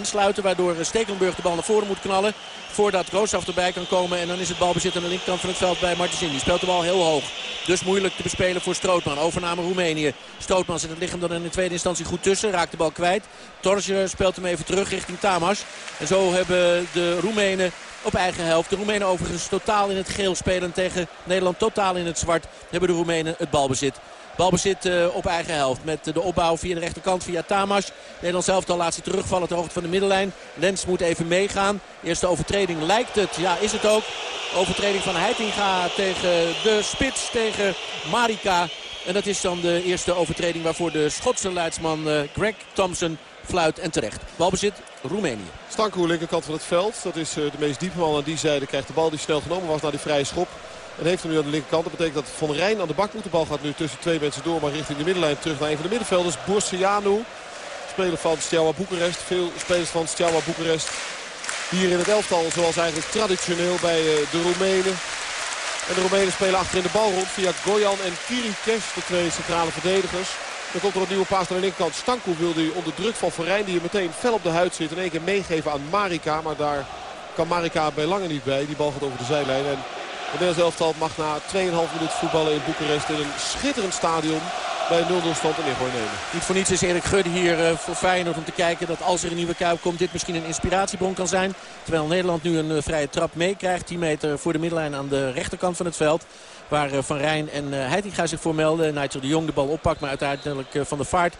insluiten. Waardoor Stekelenburg de bal naar voren moet knallen. Voordat Roosaf erbij kan komen. En dan is het balbezit aan de linkerkant van het veld bij Martensini. Die speelt de bal heel hoog. Dus moeilijk te bespelen voor Strootman. Overname Roemenië. Strootman zit het lichaam dan in de tweede instantie goed tussen. Raakt de bal kwijt. Torje speelt hem even terug richting Tamas. En zo hebben de Roemenen op eigen helft. De Roemenen overigens totaal in het geel spelen tegen Nederland totaal in het zwart. Hebben de Roemenen het balbezit. Balbezit uh, op eigen helft met de opbouw via de rechterkant via Tamas. Nederland zelf al laat zich terugvallen ter hoogte van de middenlijn. Lens moet even meegaan. Eerste overtreding lijkt het. Ja, is het ook. Overtreding van Heitinga tegen de spits, tegen Marika. En dat is dan de eerste overtreding waarvoor de Schotse leidsman uh, Greg Thompson fluit en terecht. Balbezit Roemenië. Stanko, linkerkant van het veld. Dat is uh, de meest diepe man aan die zijde. Krijgt de bal die snel genomen was naar die vrije schop. En heeft hem nu aan de linkerkant. Dat betekent dat Van Rijn aan de bak moet. De bal gaat nu tussen twee mensen door. Maar richting de middenlijn terug naar een van de middenvelders. Borsianu. Speler van Steaua Boekarest. Veel spelers van Steaua Boekarest. Hier in het elftal zoals eigenlijk traditioneel bij de Roemenen. En de Roemenen spelen achterin de bal rond via Goyan en Kirikes. De twee centrale verdedigers. Dan komt er een nieuwe paas naar de linkerkant. Stanko wilde onder druk van Verijn die er meteen fel op de huid zit. In één keer meegeven aan Marika. Maar daar kan Marika bij lange niet bij. Die bal gaat over de zijlijn. En het Nederlands elftal mag na 2,5 minuten voetballen in Boekarest in een schitterend stadion bij 0-0 stand een ingooi nemen. Niet voor niets is Erik Gudde hier uh, voor Feyenoord om te kijken dat als er een nieuwe kuip komt dit misschien een inspiratiebron kan zijn. Terwijl Nederland nu een uh, vrije trap meekrijgt. 10 meter voor de middenlijn aan de rechterkant van het veld. Waar uh, Van Rijn en Heitinga zich voor melden. Nigel de Jong de bal oppakt maar uiteindelijk van de vaart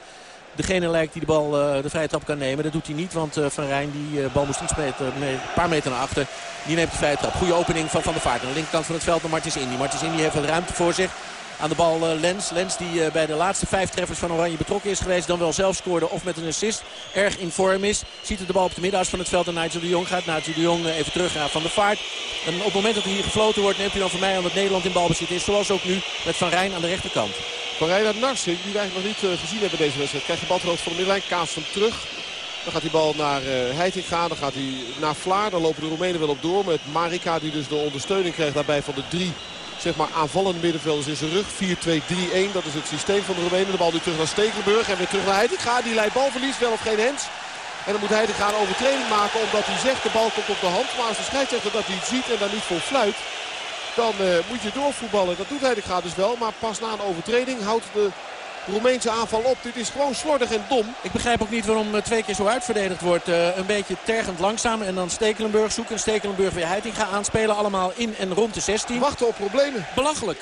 degene lijkt die de bal de vrije trap kan nemen. Dat doet hij niet, want Van Rijn die bal moest iets meter, een paar meter naar achter. Die neemt de vrije trap. Goede opening van Van der Vaart. Aan de linkerkant van het veld naar Martins Indy. Martins Indy heeft wat ruimte voor zich. Aan de bal Lens. Lens die bij de laatste vijf treffers van Oranje betrokken is geweest. Dan wel zelf scoorde of met een assist. Erg in vorm is. Ziet het de bal op de middenas van het veld en Nigel de Jong gaat. Nigel de Jong even terug naar Van der Vaart. En op het moment dat er hier gefloten wordt neemt hij dan van mij aan dat Nederland in balbezit is. Zoals ook nu met Van Rijn aan de rechterkant. Naar Narsing die wij nog niet gezien hebben deze wedstrijd. Krijgt de bal terug van de middenlijn. Kaast hem terug. Dan gaat die bal naar uh, Heitinga. Dan gaat hij naar Vlaar. Dan lopen de Roemenen wel op door. Met Marika die dus de ondersteuning krijgt daarbij van de drie zeg maar, aanvallende middenvelders in zijn rug. 4-2-3-1. Dat is het systeem van de Roemenen. De bal nu terug naar Stekelenburg. En weer terug naar Heitinga. Die leidt balverlies. Wel of geen hens. En dan moet Heitinga een overtreding maken. Omdat hij zegt de bal komt op de hand. Maar als de scheidsrechter dat niet ziet en daar niet voor fluit. Dan uh, moet je doorvoetballen. Dat doet Heitinga dus wel. Maar pas na een overtreding houdt de Roemeense aanval op. Dit is gewoon slordig en dom. Ik begrijp ook niet waarom twee keer zo uitverdedigd wordt. Uh, een beetje tergend langzaam. En dan Stekelenburg zoeken. Stekelenburg weer Heitinga aanspelen. Allemaal in en rond de 16. Wachten op problemen. Belachelijk.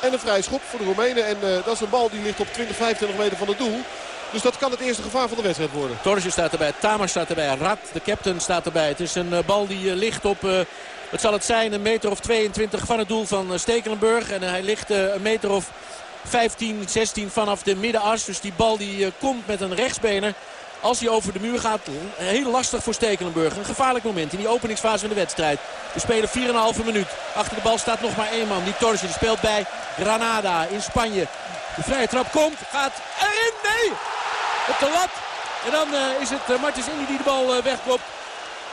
En een vrije schop voor de Roemenen. En uh, dat is een bal die ligt op 20, 25 meter van het doel. Dus dat kan het eerste gevaar van de wedstrijd worden. Torres staat erbij. Tamar staat erbij. Rad, de captain, staat erbij. Het is een bal die ligt op... wat zal het zijn? Een meter of 22 van het doel van Stekelenburg. En hij ligt een meter of 15, 16 vanaf de middenas. Dus die bal die komt met een rechtsbener. Als hij over de muur gaat, heel lastig voor Stekelenburg. Een gevaarlijk moment in die openingsfase van de wedstrijd. We spelen 4,5 minuut. Achter de bal staat nog maar één man. Die Torres die speelt bij Granada in Spanje. De vrije trap komt, gaat erin. Nee! Op de lat. En dan is het Martins Indy die de bal wegkopt.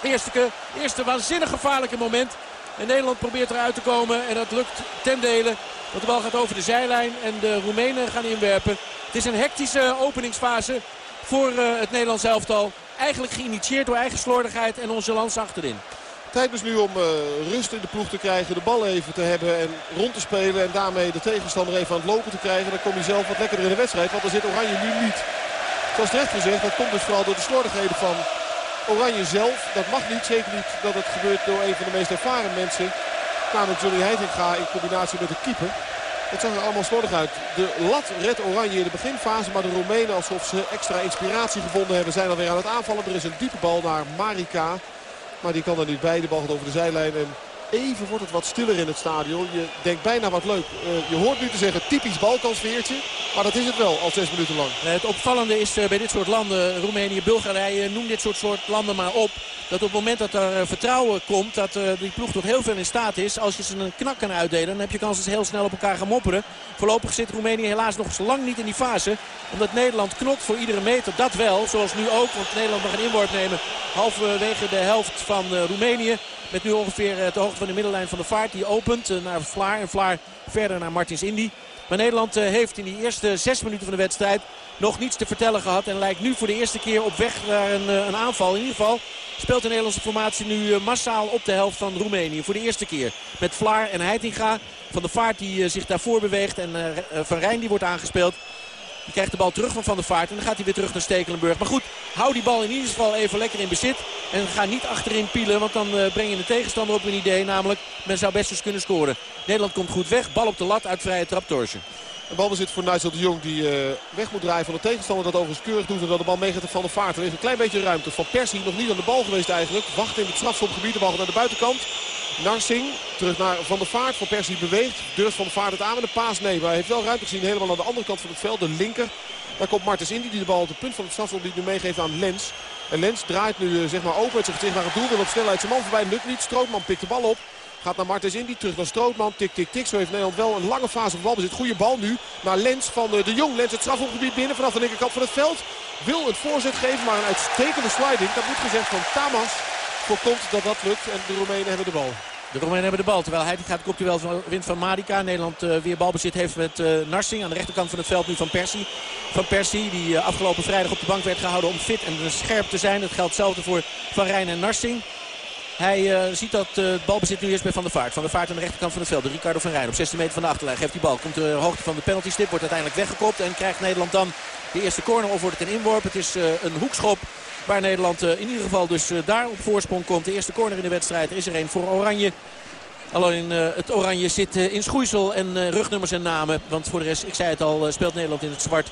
Eerste, eerste waanzinnig gevaarlijke moment. En Nederland probeert eruit te komen. En dat lukt ten dele. Want de bal gaat over de zijlijn en de Roemenen gaan inwerpen. Het is een hectische openingsfase voor uh, het Nederlands elftal. Eigenlijk geïnitieerd door eigen slordigheid en onze lans achterin. Tijd dus nu om uh, rust in de ploeg te krijgen. De bal even te hebben en rond te spelen. En daarmee de tegenstander even aan het lopen te krijgen. Dan kom je zelf wat lekkerder in de wedstrijd. Want dan zit Oranje nu niet. Zoals terecht gezegd, dat komt dus vooral door de slordigheden van Oranje zelf. Dat mag niet. Zeker niet dat het gebeurt door een van de meest ervaren mensen. Namelijk Johnny Heitinga in combinatie met de keeper. Het zag er allemaal slordig uit. De lat redt Oranje in de beginfase. Maar de Roemenen alsof ze extra inspiratie gevonden hebben zijn alweer aan het aanvallen. Er is een diepe bal naar Marika. Maar die kan er niet bij. De bal gaat over de zijlijn. En even wordt het wat stiller in het stadion. Je denkt bijna wat leuk. Uh, je hoort nu te zeggen typisch Balkansfeertje. Maar dat is het wel al zes minuten lang. Het opvallende is uh, bij dit soort landen, Roemenië, Bulgarije, noem dit soort, soort landen maar op. Dat op het moment dat er vertrouwen komt, dat die ploeg tot heel veel in staat is. Als je ze een knak kan uitdelen, dan heb je kans dat ze heel snel op elkaar gaan mopperen. Voorlopig zit Roemenië helaas nog lang niet in die fase. Omdat Nederland knokt voor iedere meter. Dat wel, zoals nu ook. Want Nederland mag een inworp nemen halverwege de helft van Roemenië. Met nu ongeveer de hoogte van de middenlijn van de vaart. Die opent naar Vlaar en Vlaar verder naar Martins Indy. Maar Nederland heeft in die eerste zes minuten van de wedstrijd nog niets te vertellen gehad. En lijkt nu voor de eerste keer op weg naar een, een aanval. In ieder geval speelt de Nederlandse formatie nu massaal op de helft van Roemenië. Voor de eerste keer met Vlaar en Heitinga. Van de Vaart die zich daarvoor beweegt. En Van Rijn die wordt aangespeeld. Die krijgt de bal terug van Van der Vaart. En dan gaat hij weer terug naar Stekelenburg. Maar goed, hou die bal in ieder geval even lekker in bezit. En ga niet achterin pielen. Want dan uh, breng je de tegenstander op een idee. Namelijk, men zou best eens kunnen scoren. Nederland komt goed weg. Bal op de lat uit vrije trap Torsje. Een balbezit voor Nigel de Jong die uh, weg moet draaien van de tegenstander. Dat overigens keurig doet en dat de bal meegaat van de vaart. Er is een klein beetje ruimte. Van Persie nog niet aan de bal geweest eigenlijk. Wacht in het strafschopgebied. De bal naar de buitenkant. Narsing terug naar Van der Vaart. Van Persie beweegt. Durft Van der Vaart het aan met een paas? Nee, maar hij heeft wel ruimte gezien helemaal aan de andere kant van het veld. De linker. Daar komt Martens Indy die de bal op de punt van het strafschopgebied nu meegeeft aan Lens. En Lens draait nu eh, zeg maar open zijn gezicht naar het doel. Wil op snelheid zijn man voorbij. Lukt niet. Strootman pikt de bal op. Gaat naar Martens Indy. Terug naar Strootman. Tik, tik, tik. Zo heeft Nederland wel een lange fase van balbezit. Goede bal nu naar Lens van eh, de Jong. Lens het strafschopgebied binnen vanaf de linkerkant van het veld. Wil het voorzet geven, maar een uitstekende sliding. Dat moet gezegd van Tamas voorkomt dat dat lukt. En de Roemenen hebben de bal. De Romeinen hebben de bal. Terwijl hij gaat komt wel van wint van Marika. Nederland uh, weer balbezit heeft met uh, Narsing. Aan de rechterkant van het veld nu van Persie. Van Persie die uh, afgelopen vrijdag op de bank werd gehouden om fit en scherp te zijn. Dat geldt hetzelfde voor Van Rijn en Narsing. Hij ziet dat het balbezit nu eerst bij Van der Vaart. Van der Vaart aan de rechterkant van het veld. Ricardo van Rijn op 16 meter van de achterlijn. Geeft die bal. Komt de hoogte van de penalty stip. Wordt uiteindelijk weggekopt. En krijgt Nederland dan de eerste corner of wordt het een inworp. Het is een hoekschop. Waar Nederland in ieder geval dus daar op voorsprong komt. De eerste corner in de wedstrijd is er een voor Oranje. Alleen uh, het oranje zit in schoeisel en rugnummers en namen. Want voor de rest, ik zei het al, speelt Nederland in het zwart.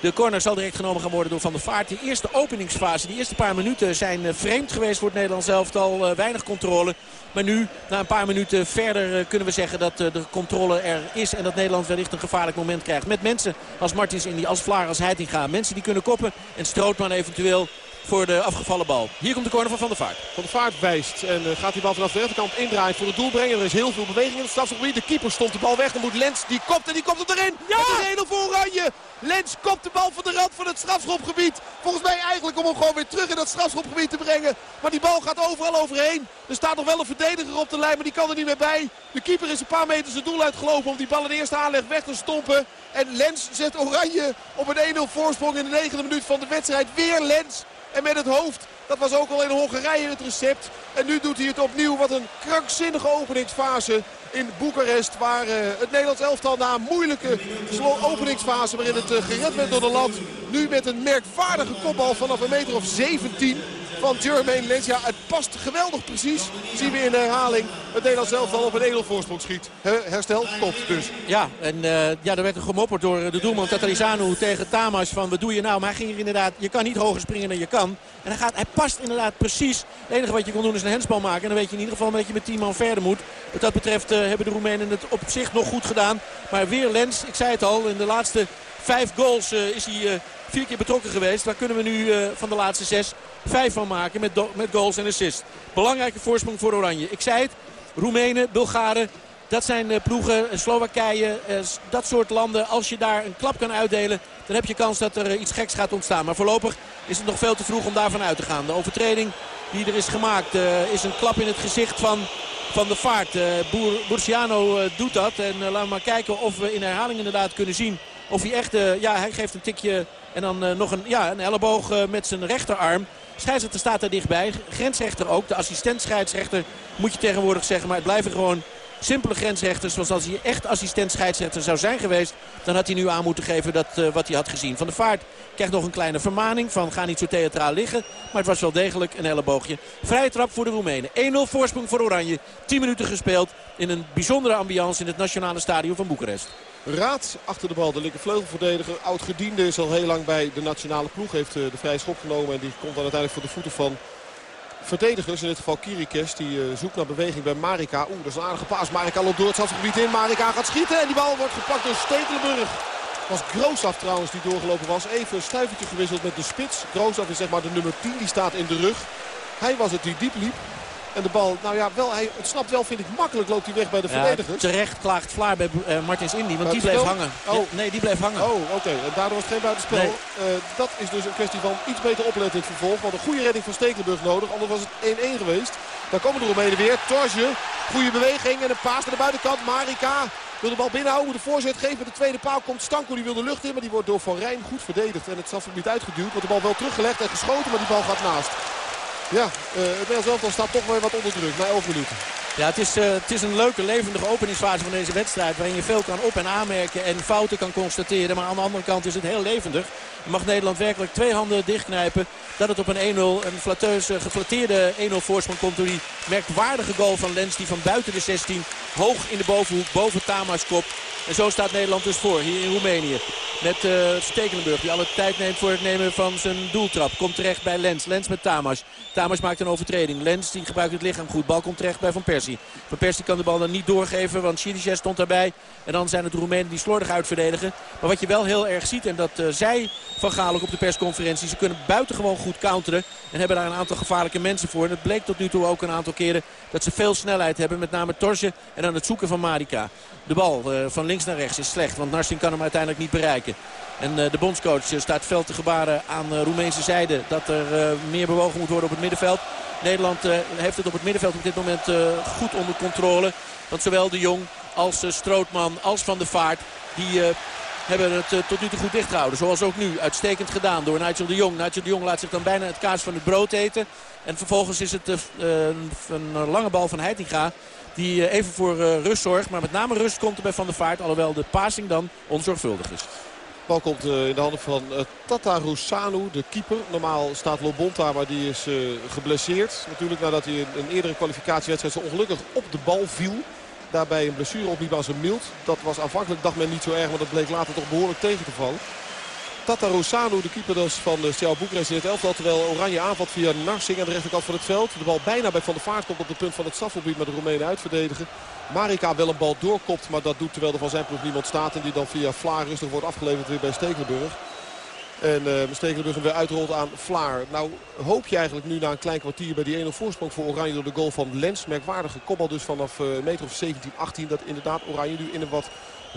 De corner zal direct genomen gaan worden door Van der Vaart. Die eerste openingsfase, die eerste paar minuten zijn vreemd geweest voor het Nederlands elftal. weinig controle. Maar nu, na een paar minuten verder, kunnen we zeggen dat de controle er is. En dat Nederland wellicht een gevaarlijk moment krijgt. Met mensen als Martins Indy, als Vlaar, als Heitinga. Mensen die kunnen koppen. En Strootman eventueel voor de afgevallen bal. Hier komt de corner van Van der Vaart. Van der Vaart wijst en uh, gaat die bal vanaf de rechterkant indraaien voor het doel brengen. Er is heel veel beweging in het strafschopgebied. De keeper stond de bal weg. Dan moet Lens, die kopt en die komt er erin. Ja! Het is voor Oranje. Lens kopt de bal van de rand van het strafschopgebied. Volgens mij eigenlijk om hem gewoon weer terug in dat strafschopgebied te brengen. Maar die bal gaat overal overheen. Er staat nog wel een verdediger op de lijn, maar die kan er niet meer bij. De keeper is een paar meter zijn doel uitgelopen om die bal in de eerste aanleg weg te stompen. En Lens zet Oranje op een 1-0 voorsprong in de negende minuut van de wedstrijd. Weer Lens. En met het hoofd dat was ook al in Hongarije het recept. En nu doet hij het opnieuw. Wat een krankzinnige openingsfase in Boekarest. Waar uh, het Nederlands elftal na een moeilijke openingsfase waarin het uh, gered werd door de land. Nu met een merkwaardige kopbal vanaf een meter of 17 van Jermaine Lens. Ja, het past geweldig precies. Zien we in de herhaling het Nederlands elftal op een 1 voorsprong schiet. herstel, komt dus. Ja, en uh, ja, er werd er gemopperd door de doelman Tatarizanu tegen Tamas van wat doe je nou? Maar hij ging er inderdaad, je kan niet hoger springen dan je kan. En hij, gaat, hij past inderdaad precies. Het enige wat je kon doen is een hensbal maken. En dan weet je in ieder geval dat je met 10 man verder moet. Wat dat betreft uh, hebben de Roemenen het op zich nog goed gedaan. Maar weer Lens, ik zei het al, in de laatste vijf goals is hij vier keer betrokken geweest. Waar kunnen we nu van de laatste zes vijf van maken met, met goals en assists. Belangrijke voorsprong voor Oranje. Ik zei het, Roemenen, Bulgaren, dat zijn ploegen, Slowakije, dat soort landen. Als je daar een klap kan uitdelen, dan heb je kans dat er iets geks gaat ontstaan. Maar voorlopig is het nog veel te vroeg om daarvan uit te gaan. De overtreding die er is gemaakt is een klap in het gezicht van, van de vaart. Uh, Burciano doet dat. En laten we maar kijken of we in herhaling inderdaad kunnen zien of hij echt... ja, hij geeft een tikje en dan nog een, ja, een elleboog met zijn rechterarm. Scheidsrechter staat daar dichtbij. Grensrechter ook. De assistent scheidsrechter moet je tegenwoordig zeggen. Maar het blijven gewoon simpele grensrechters. Zoals als hij echt assistent scheidsrechter zou zijn geweest. Dan had hij nu aan moeten geven dat, uh, wat hij had gezien. Van de Vaart krijgt nog een kleine vermaning van ga niet zo theatraal liggen. Maar het was wel degelijk een elleboogje. Vrije trap voor de Roemenen. 1-0 voorsprong voor Oranje. 10 minuten gespeeld in een bijzondere ambiance in het nationale stadion van Boekarest. Raad achter de bal, de linkervleugelverdediger. Oud-gediende is al heel lang bij de nationale ploeg. Heeft eh, de vrije schop genomen en die komt dan uiteindelijk voor de voeten van verdedigers. In dit geval Kirikes. Die uh, zoekt naar beweging bij Marika. Oeh, dat is een aardige paas. Marika loopt door het stadsgebied in. Marika gaat schieten. En die bal wordt gepakt door Stekelenburg. Was Groosaf trouwens die doorgelopen was. Even een stuivertje gewisseld met de spits. Groosaf is zeg maar de nummer 10. Die staat in de rug. Hij was het die diep liep. En de bal, nou ja, wel, hij snapt wel, vind ik, makkelijk loopt hij weg bij de ja, verdedigers. Terecht klaagt Vlaar bij uh, Martins Indy, want die bleef hangen. Oh. nee, die bleef hangen. Oh, oké. En daardoor was het geen buitenspel. Nee. Uh, dat is dus een kwestie van iets beter opletten in het vervolg. Want een goede redding van Stekelenburg nodig, anders was het 1-1 geweest. Daar komen de Roemenen weer. Torje, goede beweging en een paas naar de buitenkant. Marika wil de bal binnenhouden, de voorzet geven. De tweede paal komt Stanko, die wil de lucht in. Maar die wordt door Van Rijn goed verdedigd. En het niet uitgeduwd. Wordt de bal wel teruggelegd en geschoten, maar die bal gaat naast. Ja, uh, het Nederlands elftal staat toch weer wat onder druk na 11 minuten. Ja, het is, uh, het is een leuke, levendige openingsfase van deze wedstrijd. Waarin je veel kan op- en aanmerken en fouten kan constateren. Maar aan de andere kant is het heel levendig. Mag Nederland werkelijk twee handen dichtknijpen. Dat het op een 1-0, een flatteus, uh, geflatteerde 1-0 voorsprong komt door die merkwaardige goal van Lens. Die van buiten de 16 hoog in de bovenhoek, boven Tamas kop. En zo staat Nederland dus voor hier in Roemenië. Met uh, Stekelenburg die alle tijd neemt voor het nemen van zijn doeltrap. Komt terecht bij Lens. Lens met Tamas. Tamas maakt een overtreding. Lens die gebruikt het lichaam goed. Bal komt terecht bij Van Persie. Van Persie kan de bal dan niet doorgeven, want Chiriches stond daarbij. En dan zijn het Roemenen die slordig uitverdedigen. Maar wat je wel heel erg ziet, en dat uh, zij Van Gaal op de persconferentie... ze kunnen buitengewoon goed counteren en hebben daar een aantal gevaarlijke mensen voor. En het bleek tot nu toe ook een aantal keren dat ze veel snelheid hebben. Met name Torje en aan het zoeken van Marika. De bal uh, van links naar rechts is slecht, want Narsing kan hem uiteindelijk niet bereiken. En uh, de bondscoach staat veel te gebaren aan Roemeense zijde dat er meer bewogen moet worden op het middenveld. Nederland heeft het op het middenveld op dit moment goed onder controle. Want zowel de Jong als Strootman als Van de Vaart die hebben het tot nu toe goed dichtgehouden. Zoals ook nu. Uitstekend gedaan door Nigel de Jong. Nigel de Jong laat zich dan bijna het kaas van het brood eten. En vervolgens is het een lange bal van Heitinga die even voor rust zorgt. Maar met name rust komt er bij Van der Vaart. Alhoewel de passing dan onzorgvuldig is. De bal komt in de handen van Tata Roussanu, de keeper. Normaal staat Lobonta, maar die is geblesseerd. Natuurlijk nadat hij een eerdere kwalificatiewedstrijd zo ongelukkig op de bal viel. Daarbij een blessure opliep aan zijn mild. Dat was aanvankelijk, dacht men, niet zo erg, maar dat bleek later toch behoorlijk tegen te vallen. Tata Rosano, de keeper dus van de Steaua Boekarest in het elftal. Terwijl Oranje aanvalt via Narsing aan de rechterkant van het veld. De bal bijna bij Van der Vaart komt op het punt van het strafgebied. Maar de Roemenen uitverdedigen. Marika wel een bal doorkopt. Maar dat doet terwijl er van zijn ploeg niemand staat. En die dan via Vlaar rustig wordt afgeleverd weer bij Stekelenburg. En uh, Stekelenburg hem weer uitrolt aan Vlaar. Nou hoop je eigenlijk nu na een klein kwartier bij die 1-0 voorsprong voor Oranje door de goal van Lens. Merkwaardige kopbal dus vanaf uh, meter of 17, 18. Dat inderdaad Oranje nu in een wat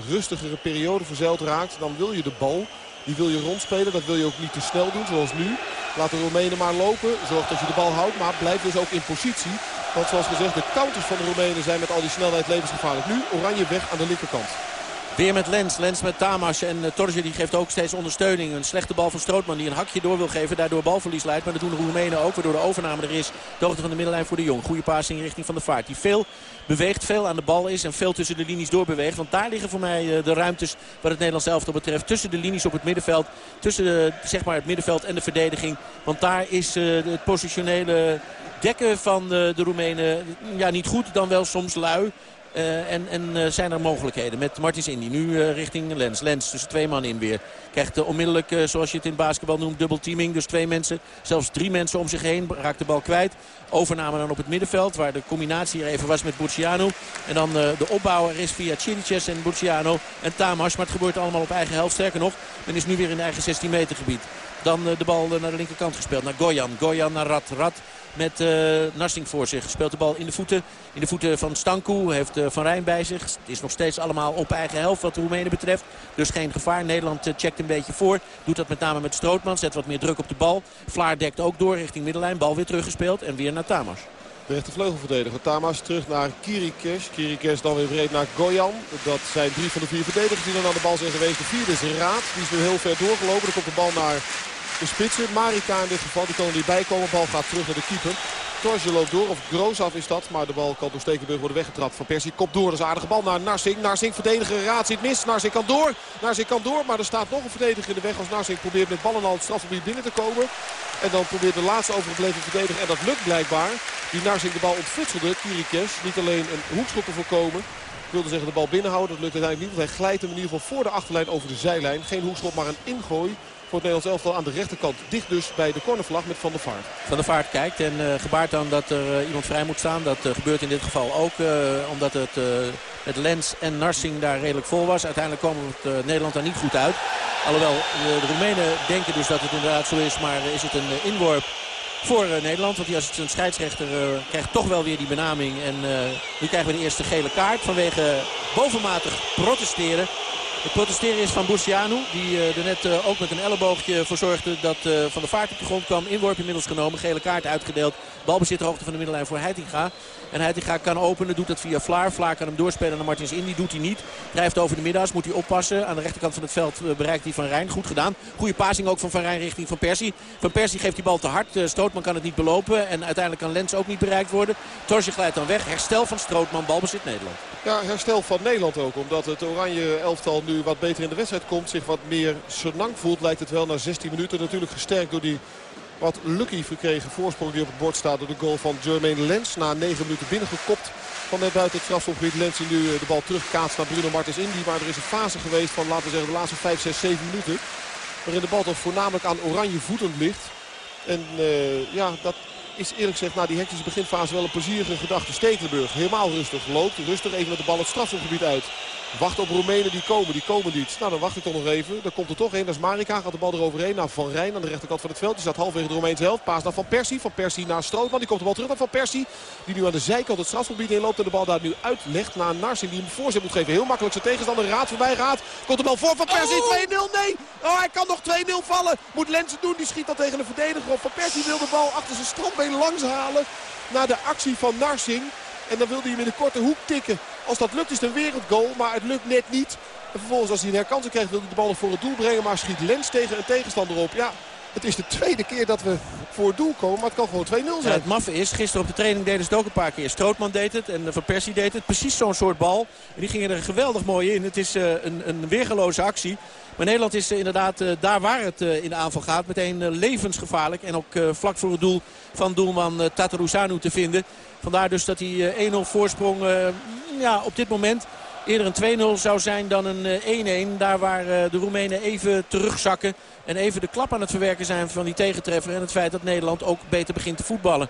rustigere periode verzeild raakt. Dan wil je de bal. Die wil je rondspelen. Dat wil je ook niet te snel doen zoals nu. Laat de Roemenen maar lopen. Zorg dat je de bal houdt. Maar blijf dus ook in positie. Want zoals gezegd de counters van de Roemenen zijn met al die snelheid levensgevaarlijk. Nu Oranje weg aan de linkerkant. Weer met Lens. Lens met Tamas. En uh, Torje die geeft ook steeds ondersteuning. Een slechte bal van Strootman die een hakje door wil geven. Daardoor balverlies leidt. Maar dat doen de Roemenen ook. Waardoor de overname er is. De van de middenlijn voor de Jong. Goede passing richting Van de Vaart. Die veel beweegt. Veel aan de bal is. En veel tussen de linies doorbeweegt. Want daar liggen voor mij uh, de ruimtes wat het Nederlands elftal betreft. Tussen de linies op het middenveld. Tussen de, zeg maar het middenveld en de verdediging. Want daar is het positionele dekken van de Roemenen ja, niet goed. Dan wel soms lui. Uh, en, en uh, zijn er mogelijkheden met Martins Indy. Nu uh, richting Lens. Lens tussen twee man in weer. Krijgt onmiddellijk, zoals je het in basketbal noemt, dubbel teaming. Dus twee mensen, zelfs drie mensen om zich heen. Raakt de bal kwijt. Overname dan op het middenveld. Waar de combinatie er even was met Bucciano. En dan de opbouw er is via Cilices en Bucciano en Tamas. Maar het gebeurt allemaal op eigen helft. Sterker nog, men is nu weer in eigen 16 meter gebied. Dan de bal naar de linkerkant gespeeld. Naar Goyan. Goyan naar Rad. Rad met uh, Narsing voor zich. Speelt de bal in de voeten. In de voeten van Stanku. Heeft uh, Van Rijn bij zich. Het is nog steeds allemaal op eigen helft wat de Roemenen betreft. Dus geen gevaar. Nederland uh, checkt een beetje voor. Doet dat met name met Strootman. Zet wat meer druk op de bal. Vlaar dekt ook door richting middenlijn. Bal weer teruggespeeld. En weer naar Tamas. De rechtervleugelverdediger Tamas terug naar Kirikes. Kirikes dan weer breed naar Goyan. Dat zijn drie van de vier verdedigers die dan aan de bal zijn geweest. De vierde is Raad. Die is nu heel ver doorgelopen. Dan komt de bal naar de spitsen. Marika in dit geval, die kan er niet bij komen. Bal gaat terug naar de keeper. Torje loopt door, of Grozaf is dat. Maar de bal kan door Stekenburg worden weggetrapt. Van Persie kop door, dat is aardige bal naar Narsing. Narsing verdediger, Raad zit mis. Narsing kan door. Narsing kan door, maar er staat nog een verdediger in de weg. Als Narsing probeert met ballen al het strafgebied binnen te komen. En dan probeert de laatste overgebleven verdediger. En dat lukt blijkbaar. Die Narsing de bal ontfutselde, Kirikes. Niet alleen een hoekschop te voorkomen. Ik wilde zeggen de bal binnenhouden. Dat lukt uiteindelijk niet. Want hij glijdt hem in ieder geval voor de achterlijn over de zijlijn. Geen hoekschop, maar een ingooi het Nederlands elftal aan de rechterkant. Dicht dus bij de cornervlag met Van der Vaart. Van der Vaart kijkt en uh, gebaart dan dat er uh, iemand vrij moet staan. Dat uh, gebeurt in dit geval ook omdat het met Lens en Narsing daar redelijk vol was. Uiteindelijk kwam het Nederland daar niet goed uit. Alhoewel de Roemenen denken dus dat het inderdaad zo is. Maar is het een inworp voor Nederland. Want die een scheidsrechter krijgt toch wel weer die benaming. En nu krijgen we de eerste gele kaart vanwege bovenmatig protesteren. Het protesteren is van Bourcianu. Die uh, er net uh, ook met een elleboogje voor zorgde dat uh, Van de Vaart op de grond kwam. Inworp inmiddels genomen. Gele kaart uitgedeeld. Balbezit hoogte van de middenlijn voor Heitinga. En Heitinga kan openen. Doet dat via Vlaar. Vlaar kan hem doorspelen naar Martins Indy. Doet hij niet. Drijft over de middags. Moet hij oppassen. Aan de rechterkant van het veld bereikt hij Van Rijn. Goed gedaan. Goede passing ook van Van Rijn richting Van Persie. Van Persie geeft die bal te hard. Strootman kan het niet belopen. En uiteindelijk kan Lens ook niet bereikt worden. Torsje glijdt dan weg. Herstel van Strootman. Balbezit Nederland. Ja, herstel van Nederland ook. Omdat het oranje elftal nu wat beter in de wedstrijd komt. Zich wat meer senang voelt lijkt het wel na 16 minuten. Natuurlijk gesterkt door die wat lucky verkregen voorsprong die op het bord staat. Door de goal van Jermaine Lens. Na 9 minuten binnengekopt van net buiten het strafschopgebied. Lens die nu de bal terugkaatst naar Bruno Martens Indy. Maar er is een fase geweest van laten we zeggen de laatste 5, 6, 7 minuten. Waarin de bal toch voornamelijk aan oranje voetend ligt. En uh, ja, dat is eerlijk gezegd na die hectische beginfase wel een plezierige gedachte. Stekelenburg helemaal rustig. Loopt rustig even met de bal het strafschopgebied uit. Wacht op Roemenen die komen, die komen niet. Nou, dan wacht ik toch nog even. Dan komt er toch een, dat is Marika. Gaat de bal eroverheen naar Van Rijn aan de rechterkant van het veld. Die staat halverwege de Roemeense helft. Paas naar Van Persie. Van Persie naar Strootman. Die komt de bal terug naar Van Persie. Die nu aan de zijkant het strafgebied inloopt. En de bal daar nu uitlegt naar Narsing. Die hem voorzet moet geven. Heel makkelijk zijn tegenstander raad voorbij gaat. Komt de bal voor Van Persie. 2-0. Nee. Oh, hij kan nog 2-0 vallen. Moet Lensen doen. Die schiet dan tegen de verdediger op. Van Persie wil de bal achter zijn strandbeen langs halen. Naar de actie van Narsing. En dan wilde hij hem in de korte hoek tikken. Als dat lukt is het een wereldgoal, maar het lukt net niet. En vervolgens als hij een herkansing krijgt wil hij de bal nog voor het doel brengen. Maar schiet Lens tegen een tegenstander op. Ja, het is de tweede keer dat we voor het doel komen. Maar het kan gewoon 2-0 zijn. Ja, het maffe is, gisteren op de training deden ze het ook een paar keer. Strootman deed het en Van Persie deed het. Precies zo'n soort bal. En die gingen er geweldig mooi in. Het is uh, een, een weergeloze actie. Maar Nederland is uh, inderdaad uh, daar waar het in de aanval gaat. Meteen levensgevaarlijk. En ook vlak voor het doel van doelman Tatarusanu te vinden. Vandaar dus dat hij 1-0 voorsprong ja, op dit moment eerder een 2-0 zou zijn dan een 1-1. Daar waar de Roemenen even terugzakken. En even de klap aan het verwerken zijn van die tegentreffer. En het feit dat Nederland ook beter begint te voetballen.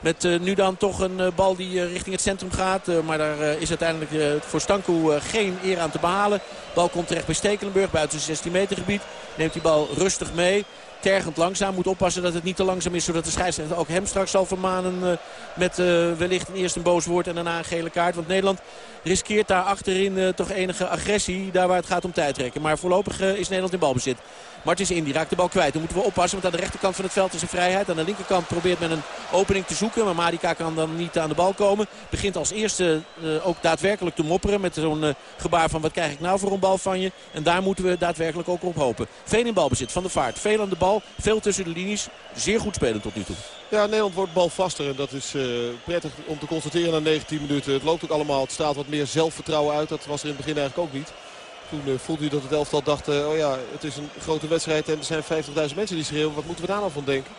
Met nu dan toch een bal die richting het centrum gaat. maar daar is uiteindelijk voor Stanko geen eer aan te behalen. Bal komt terecht bij Stekelenburg buiten het 16 meter gebied. Neemt die bal rustig mee tergend langzaam. Moet oppassen dat het niet te langzaam is. Zodat de scheidsrechter ook hem straks zal vermanen. Uh, met uh, wellicht eerst een boos woord en daarna een gele kaart. Want Nederland riskeert daar achterin uh, toch enige agressie. Daar waar het gaat om tijdrekken. Maar voorlopig is Nederland in balbezit. Martins in, die raakt de bal kwijt. Dan moeten we oppassen, want aan de rechterkant van het veld is een vrijheid. Aan de linkerkant probeert men een opening te zoeken. Maar Marika kan dan niet aan de bal komen. Begint als eerste ook daadwerkelijk te mopperen. Met zo'n gebaar van wat krijg ik nou voor een bal van je. En daar moeten we daadwerkelijk ook op hopen. Veel in balbezit van de vaart. Veel aan de bal. Veel tussen de linies. Zeer goed spelen tot nu toe. Ja, Nederland wordt balvaster en dat is uh, prettig om te constateren na 19 minuten. Het loopt ook allemaal, het straalt wat meer zelfvertrouwen uit. Dat was er in het begin eigenlijk ook niet. Toen uh, voelde hij dat het elftal dacht, uh, oh ja, het is een grote wedstrijd en er zijn 50.000 mensen die schreeuwen. Wat moeten we daar nou van denken?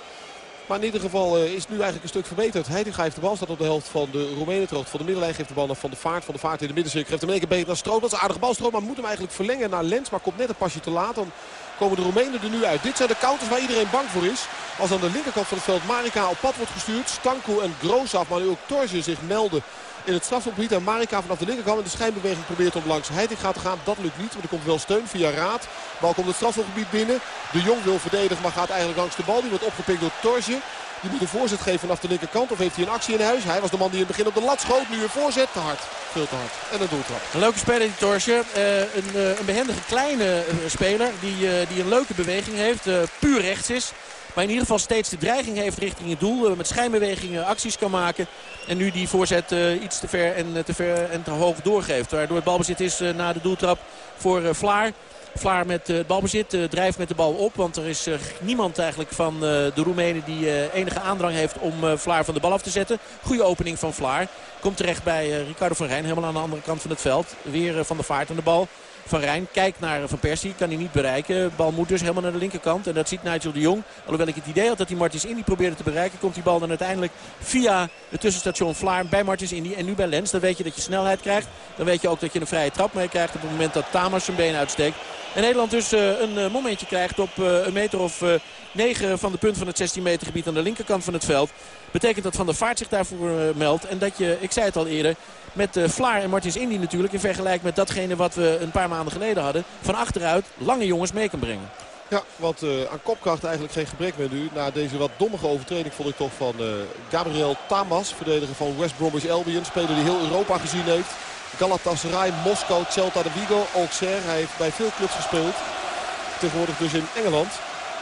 Maar in ieder geval uh, is het nu eigenlijk een stuk verbeterd. Heidinga heeft de bal, staat op de helft van de Roemenen. Terug van de middenlijn geeft de bal naar Van de Vaart. Van de Vaart in de middencirkel geeft hem één keer beter naar Stroom. Dat is een aardige bal. Stroom maar moet hem eigenlijk verlengen naar Lens. Maar komt net een pasje te laat. Dan komen de Roemenen er nu uit. Dit zijn de counters waar iedereen bang voor is. Als aan de linkerkant van het veld Marika op pad wordt gestuurd. Stanko en Groosaf, maar nu ook Torje zich melden in het strafschopgebied. En Marika vanaf de linkerkant in de schijnbeweging probeert om langs Heitinga te gaan. Dat lukt niet, maar er komt wel steun via Raad. Bal komt het strafschopgebied binnen. De Jong wil verdedigen, maar gaat eigenlijk langs de bal. Die wordt opgepikt door Torje. Die moet een voorzet geven vanaf de linkerkant. Of heeft hij een actie in huis? Hij was de man die in het begin op de lat schoot. Nu een voorzet. Te hard. Veel te hard. En een doeltrap. Een leuke speler die Torsje. Uh, een, uh, een behendige kleine uh, speler. Die, die een leuke beweging heeft. puur rechts is. Maar in ieder geval steeds de dreiging heeft richting het doel. met schijnbewegingen acties kan maken. En nu die voorzet iets te ver en te ver en te hoog doorgeeft. Waardoor het balbezit is na de doeltrap voor Vlaar. Vlaar met het balbezit, drijft met de bal op. Want er is niemand eigenlijk van de Roemenen die enige aandrang heeft om Vlaar van de bal af te zetten. Goede opening van Vlaar. Komt terecht bij Ricardo van Rijn, helemaal aan de andere kant van het veld. Weer van de vaart aan de bal. Van Rijn kijkt naar Van Persie. Kan hij niet bereiken. Bal moet dus helemaal naar de linkerkant. En dat ziet Nigel de Jong. Alhoewel ik het idee had dat hij Martins Indy probeerde te bereiken. Komt die bal dan uiteindelijk via het tussenstation Vlaar bij Martins Indy. En nu bij Lens. Dan weet je dat je snelheid krijgt. Dan weet je ook dat je een vrije trap mee krijgt op het moment dat Tamers zijn been uitsteekt. En Nederland dus uh, een uh, momentje krijgt op uh, een meter of 9 van de punt van het 16 meter gebied aan de linkerkant van het veld. Betekent dat Van der Vaart zich daarvoor meldt. En dat je, ik zei het al eerder, met Vlaar en Martins Indy natuurlijk. In vergelijking met datgene wat we een paar maanden geleden hadden. Van achteruit lange jongens mee kan brengen. Ja, want aan kopkracht eigenlijk geen gebrek meer nu. Na deze wat dommige overtreding vond ik toch van Gabriel Tamas. Verdediger van West Bromwich Albion. Speler die heel Europa gezien heeft. Galatasaray, Moskou, Celta de Vigo, Auxerre. Hij heeft bij veel clubs gespeeld. Tegenwoordig dus in Engeland.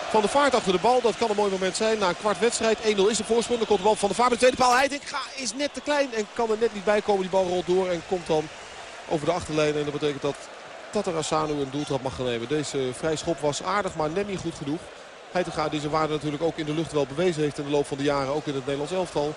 Van de Vaart achter de bal, dat kan een mooi moment zijn. Na een kwart wedstrijd, 1-0 is de voorsprong. Dan komt de bal van de Vaart bij de tweede paal. Hij is net te klein en kan er net niet bij komen. Die bal rolt door en komt dan over de achterlijn. En dat betekent dat Tatar een doeltrap mag gaan nemen. Deze vrij schop was aardig, maar net niet goed genoeg. Heitinga die zijn waarde natuurlijk ook in de lucht wel bewezen heeft in de loop van de jaren. Ook in het Nederlands elftal.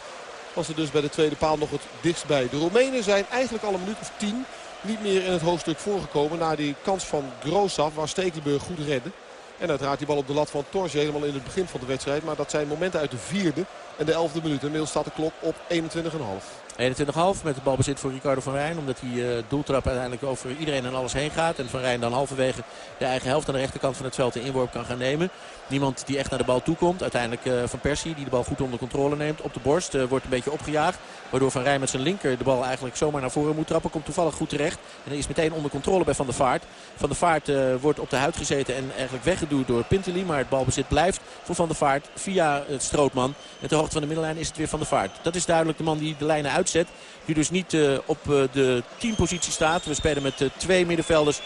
Was er dus bij de tweede paal nog het dichtst bij. De Roemenen zijn eigenlijk al een minuut of tien niet meer in het hoofdstuk voorgekomen. Na die kans van Grosaf waar Stekelenburg goed redde. En uiteraard die bal op de lat van Torje helemaal in het begin van de wedstrijd. Maar dat zijn momenten uit de vierde en de elfde minuut. Inmiddels staat de klok op 21,5. 21,5 met de balbezit voor Ricardo van Rijn. Omdat die uh, doeltrap uiteindelijk over iedereen en alles heen gaat. En Van Rijn dan halverwege de eigen helft aan de rechterkant van het veld de inworp kan gaan nemen. Niemand die echt naar de bal toe komt. Uiteindelijk uh, Van Persie die de bal goed onder controle neemt. Op de borst uh, wordt een beetje opgejaagd. Waardoor Van Rijn met zijn linker de bal eigenlijk zomaar naar voren moet trappen. Komt toevallig goed terecht. En is meteen onder controle bij Van der Vaart. Van der Vaart wordt op de huid gezeten en eigenlijk weggeduwd door Pinteli. Maar het balbezit blijft voor Van der Vaart via het Strootman. En ter hoogte van de middenlijn is het weer Van der Vaart. Dat is duidelijk de man die de lijnen uitzet. Die dus niet op de teampositie staat. We spelen met twee middenvelders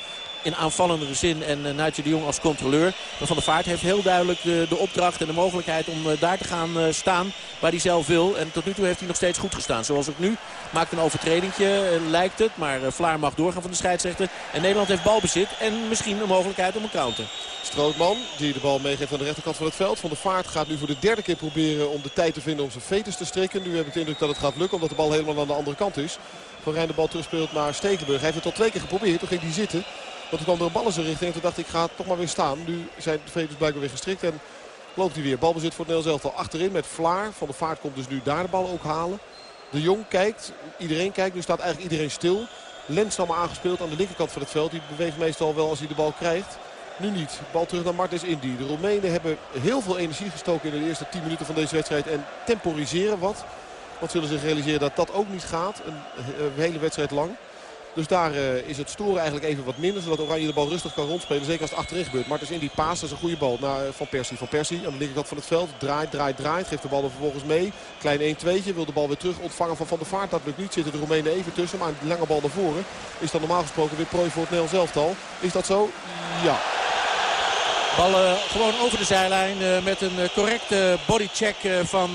in aanvallende zin. En uh, de Jong als controleur. Maar Van der Vaart heeft heel duidelijk de, opdracht en de mogelijkheid om uh, daar te gaan uh, staan waar hij zelf wil. En tot nu toe heeft hij nog steeds goed gestaan. Zoals ook nu. Maakt een overtredingje, lijkt het. Maar Vlaar mag doorgaan van de scheidsrechter. En Nederland heeft balbezit en misschien een mogelijkheid om een counter. Strootman die de bal meegeeft aan de rechterkant van het veld. Van der Vaart gaat nu voor de derde keer proberen om de tijd te vinden om zijn fetus te strikken. Nu heb ik de indruk dat het gaat lukken omdat de bal helemaal aan de andere kant is. Van Rijn de bal terugspeelt naar Stekelenburg. Hij heeft het al twee keer geprobeerd. Toen ging hij zitten. Want toen kwam er een bal in richting. En toen dacht ik, ga toch maar weer staan. Nu zijn de veters blijkbaar weer gestrikt. En loopt hij weer. Balbezit voor het Nederlands elftal achterin met Vlaar. Van de Vaart komt dus nu daar de bal ook halen. De Jong kijkt. Iedereen kijkt. Nu staat eigenlijk iedereen stil. Lens allemaal aangespeeld aan de linkerkant van het veld. Die beweegt meestal wel als hij de bal krijgt. Nu niet. Bal terug naar Martens Indy. De Roemenen hebben heel veel energie gestoken in de eerste 10 minuten van deze wedstrijd. En temporiseren wat. Want zullen zich realiseren dat dat ook niet gaat. Een, een hele wedstrijd lang. Dus daar uh, is het storen eigenlijk even wat minder. Zodat Oranje de bal rustig kan rondspelen. Zeker als het achterin gebeurt. Martens in die paas. Dat is een goede bal naar Van Persie. Van Persie aan de linkerkant van het veld. Draait, draait, draait. Geeft de bal er vervolgens mee. Klein 1-2'tje. Wil de bal weer terug ontvangen van Van der Vaart. Dat lukt niet. Zitten de Roemenen even tussen. Maar een lange bal naar voren. Is dan normaal gesproken weer prooi voor het Nederlands elftal. Is dat zo? Ja. Bal gewoon over de zijlijn. Uh, met een correcte bodycheck van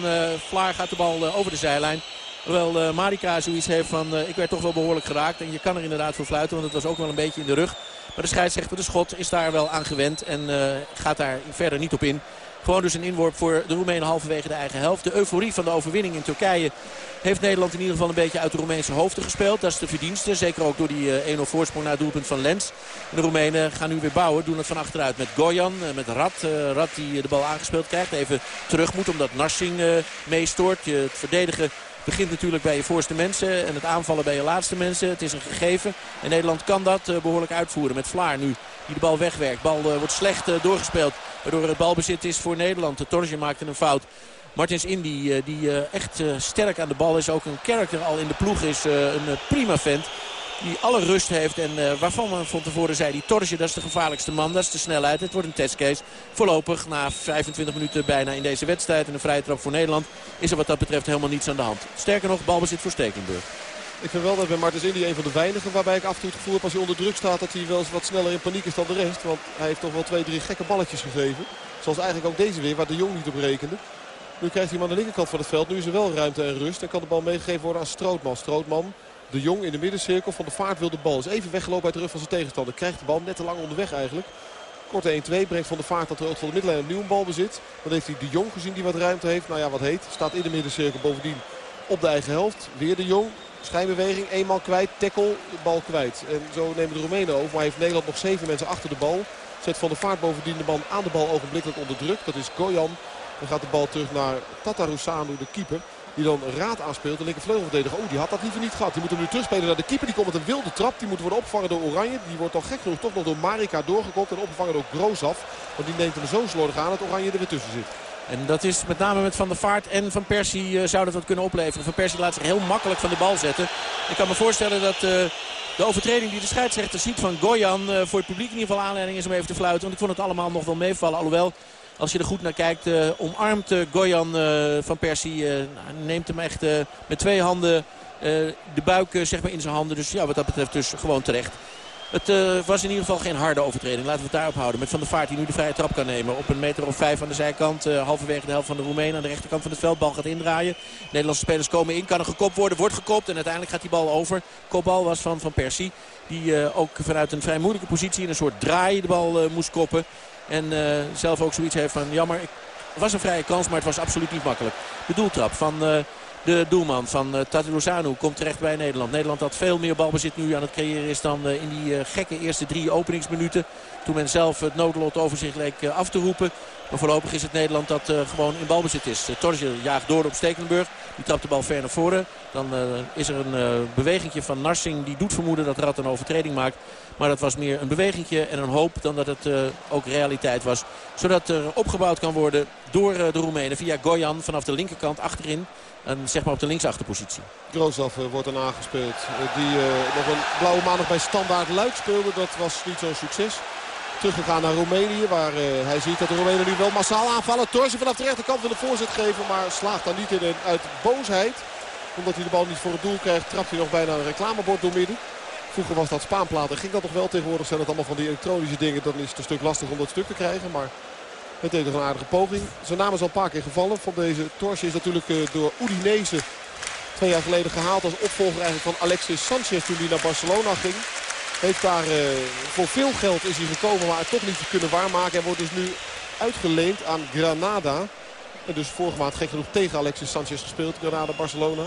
Vlaar gaat de bal over de zijlijn. Hoewel uh, Marika zoiets heeft van uh, ik werd toch wel behoorlijk geraakt. En je kan er inderdaad voor fluiten want het was ook wel een beetje in de rug. Maar de scheidsrechter, de schot, is daar wel aan gewend. En uh, gaat daar verder niet op in. Gewoon dus een inworp voor de Roemenen halverwege de eigen helft. De euforie van de overwinning in Turkije heeft Nederland in ieder geval een beetje uit de Roemeense hoofden gespeeld. Dat is de verdienste. Zeker ook door die 1-0 voorsprong naar het doelpunt van Lens. En de Roemenen gaan nu weer bouwen. Doen het van achteruit met Gojan, met Rad. Rad die de bal aangespeeld krijgt. Even terug moet omdat Narsing meestoort. Het verdedigen begint natuurlijk bij je voorste mensen en het aanvallen bij je laatste mensen. Het is een gegeven en Nederland kan dat behoorlijk uitvoeren met Vlaar nu. Die de bal wegwerkt. Bal wordt slecht doorgespeeld. Waardoor het balbezit is voor Nederland. De Torje maakte een fout. Martins Indy die echt sterk aan de bal is. Ook een karakter al in de ploeg is. Een prima vent. Die alle rust heeft en uh, waarvan men van tevoren zei... die Torje, dat is de gevaarlijkste man, dat is de snelheid. Het wordt een testcase. Voorlopig, na 25 minuten bijna in deze wedstrijd... en een vrije trap voor Nederland... is er wat dat betreft helemaal niets aan de hand. Sterker nog, balbezit voor Stekenburg. Ik vind wel dat bij Martens Indy een van de weinigen waarbij ik af en toe het gevoel heb als hij onder druk staat dat hij wel eens wat sneller in paniek is dan de rest. Want hij heeft toch wel twee, drie gekke balletjes gegeven. Zoals eigenlijk ook deze weer waar de Jong niet op rekende. Nu krijgt hij hem aan de linkerkant van het veld. Nu is er wel ruimte en rust. En kan de bal meegegeven worden aan Strootman. Strootman de Jong in de middencirkel. Van de Vaart wil de bal. Is even weggelopen uit de rug van zijn tegenstander. Krijgt de bal net te lang onderweg eigenlijk. Korte 1-2 brengt Van de Vaart dat er ook van de middenlijn opnieuw een bal bezit. Dan heeft hij de Jong gezien die wat ruimte heeft. Nou ja, wat heet. Staat in de middencirkel bovendien op de eigen helft. Weer de Jong. Schijnbeweging. Eenmaal kwijt. Tackle. Bal kwijt. En zo nemen de Roemenen over. Maar heeft Nederland nog zeven mensen achter de bal. Zet Van de Vaart bovendien de man aan de bal ogenblikkelijk onder druk. Dat is Gojan. Dan gaat de bal terug naar Tatarusanu, de keeper. Die dan Raad aanspeelt. De linkervleugelverdediger. Oh, die had dat liever niet gehad. Die moet hem nu terugspelen naar de keeper. Die komt met een wilde trap. Die moet worden opgevangen door Oranje. Die wordt dan gek genoeg toch nog door Marika doorgekopt. En opgevangen door Grozaf. Want die neemt hem zo slordig aan dat Oranje er weer tussen zit. En dat is met name met Van der Vaart en Van Persie zou dat wat kunnen opleveren. Van Persie laat zich heel makkelijk van de bal zetten. Ik kan me voorstellen dat de overtreding die de scheidsrechter ziet van Goyan voor het publiek in ieder geval aanleiding is om even te fluiten. Want ik vond het allemaal nog wel meevallen. Alhoewel als je er goed naar kijkt, uh, omarmt uh, Goyan van Persie. Nou, neemt hem echt met twee handen de buik zeg maar in zijn handen. Dus ja, wat dat betreft dus gewoon terecht. Het was in ieder geval geen harde overtreding. Laten we het daarop houden. Met Van der Vaart die nu de vrije trap kan nemen. Op een meter of vijf aan de zijkant. halverwege de helft van de Roemenen aan de rechterkant van het veld. Bal gaat indraaien. Nederlandse spelers komen in. Kan er gekopt worden. Wordt gekopt. En uiteindelijk gaat die bal over. Kopbal was van Van Persie. Die ook vanuit een vrij moeilijke positie in een soort draai de bal moest koppen. En zelf ook zoiets heeft van jammer. Het was een vrije kans, maar het was absoluut niet makkelijk. De doeltrap van de doelman van uh, komt terecht bij Nederland. Nederland had veel meer balbezit nu aan het creëren is dan in die gekke eerste drie openingsminuten. Toen men zelf het noodlot over zich leek af te roepen. Maar voorlopig is het Nederland dat gewoon in balbezit is. Torje jaagt door op Stekelenburg. Die trapt de bal ver naar voren. Dan is er een bewegingje van Narsing die doet vermoeden dat Rad een overtreding maakt. Maar dat was meer een bewegingje en een hoop dan dat het ook realiteit was. Zodat er opgebouwd kan worden door de Roemenen via Goyan vanaf de linkerkant achterin. En zeg maar op de linksachterpositie. Grozaf uh, wordt dan aangespeeld. die nog een blauwe maandag bij Standaard Luik speelde. Dat was niet zo'n succes. Teruggegaan naar Roemenië waar hij ziet dat de Roemenen nu wel massaal aanvallen. Torsen vanaf de rechterkant wil de voorzet geven. Maar slaagt dan niet in en uit boosheid. Omdat hij de bal niet voor het doel krijgt trapt hij nog bijna een reclamebord door midden. Vroeger was dat spaanplaten. Ging dat nog wel. Tegenwoordig zijn het allemaal van die elektronische dingen. Dan is het een stuk lastig om dat stuk te krijgen. Maar het deed een aardige poging. Zijn naam is al een paar keer gevallen. Van deze Torsje is natuurlijk eh, door Udinese twee jaar geleden gehaald. Als opvolger eigenlijk van Alexis Sanchez toen hij naar Barcelona ging. Heeft daar uh, voor veel geld is hij gekomen. Maar het toch niet kunnen waarmaken. En wordt dus nu uitgeleend aan Granada. En dus vorige maand gek genoeg tegen Alexis Sanchez gespeeld. Granada-Barcelona.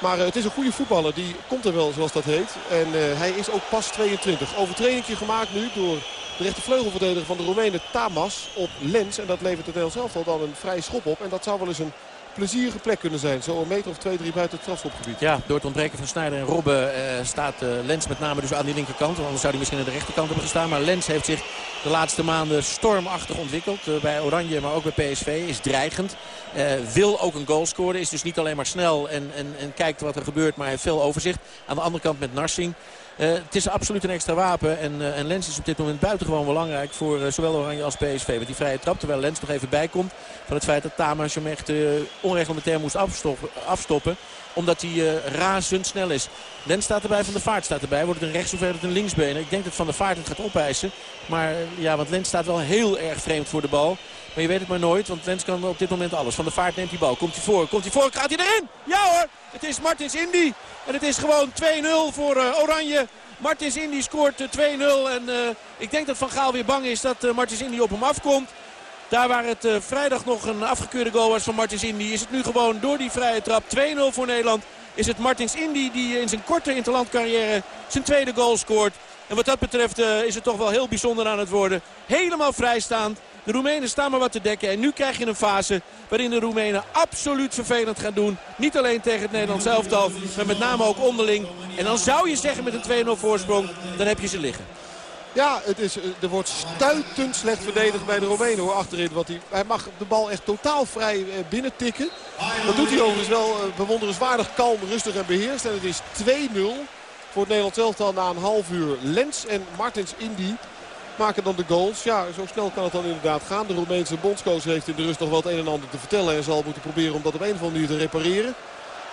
Maar uh, het is een goede voetballer. Die komt er wel zoals dat heet. En hij is ook pas 22. Overtredingje gemaakt nu door de rechtervleugelverdediger van de Roemenen Tamas op Lens. En dat levert het Nederlands elftal dan een vrije schop op. En dat zou wel eens een plezierige plek kunnen zijn. Zo een meter of twee, drie buiten het strafschopgebied. Ja, door het ontbreken van Snijder en Robben uh, staat uh, Lens met name dus aan die linkerkant. Want anders zou hij misschien aan de rechterkant hebben gestaan. Maar Lens heeft zich de laatste maanden stormachtig ontwikkeld. Uh, bij Oranje, maar ook bij PSV. Is dreigend. wil ook een goal scoren. Is dus niet alleen maar snel en, en, en kijkt wat er gebeurt. Maar heeft veel overzicht. Aan de andere kant met Narsing. Uh, het is absoluut een extra wapen. En, uh, en Lens is op dit moment buitengewoon belangrijk voor uh, zowel Oranje als PSV. Met die vrije trap, terwijl Lens nog even bijkomt van het feit dat Tamas hem echt onreglementair moest afstoppen. afstoppen omdat hij razendsnel is. Lens staat erbij, Van de Vaart staat erbij. Wordt het een rechts of het een linksbenen. Ik denk dat Van de Vaart het gaat opeisen. Maar ja, want Lens staat wel heel erg vreemd voor de bal. Maar je weet het maar nooit, want Lens kan op dit moment alles. Van de Vaart neemt die bal. Komt hij voor, komt hij voor, gaat hij erin? Ja hoor, het is Martins Indy. En het is gewoon 2-0 voor uh, Oranje. Martins Indy scoort 2-0. Uh, en uh, ik denk dat Van Gaal weer bang is dat uh, Martins Indy op hem afkomt. Daar waar het vrijdag nog een afgekeurde goal was van Martins Indy... is het nu gewoon door die vrije trap 2-0 voor Nederland. Is het Martins Indy die in zijn korte interlandcarrière zijn tweede goal scoort. En wat dat betreft is het toch wel heel bijzonder aan het worden. Helemaal vrijstaand. De Roemenen staan maar wat te dekken. En nu krijg je een fase waarin de Roemenen absoluut vervelend gaan doen. Niet alleen tegen het Nederlands elftal, maar met name ook onderling. En dan zou je zeggen met een 2-0 voorsprong, dan heb je ze liggen. Ja, het is, er wordt stuitend slecht verdedigd bij de Roemenen hoor, achterin. Want hij, hij mag de bal echt totaal vrij eh, binnen tikken. Dat doet hij overigens wel eh, bewonderenswaardig kalm, rustig en beheerst. En het is 2-0 voor het Nederlands elftal na een half uur. Lens en Martins Indy maken dan de goals. Ja, zo snel kan het dan inderdaad gaan. De Roemeense bondscoach heeft in de rust nog het een en ander te vertellen. En zal moeten proberen om dat op een of andere manier te repareren.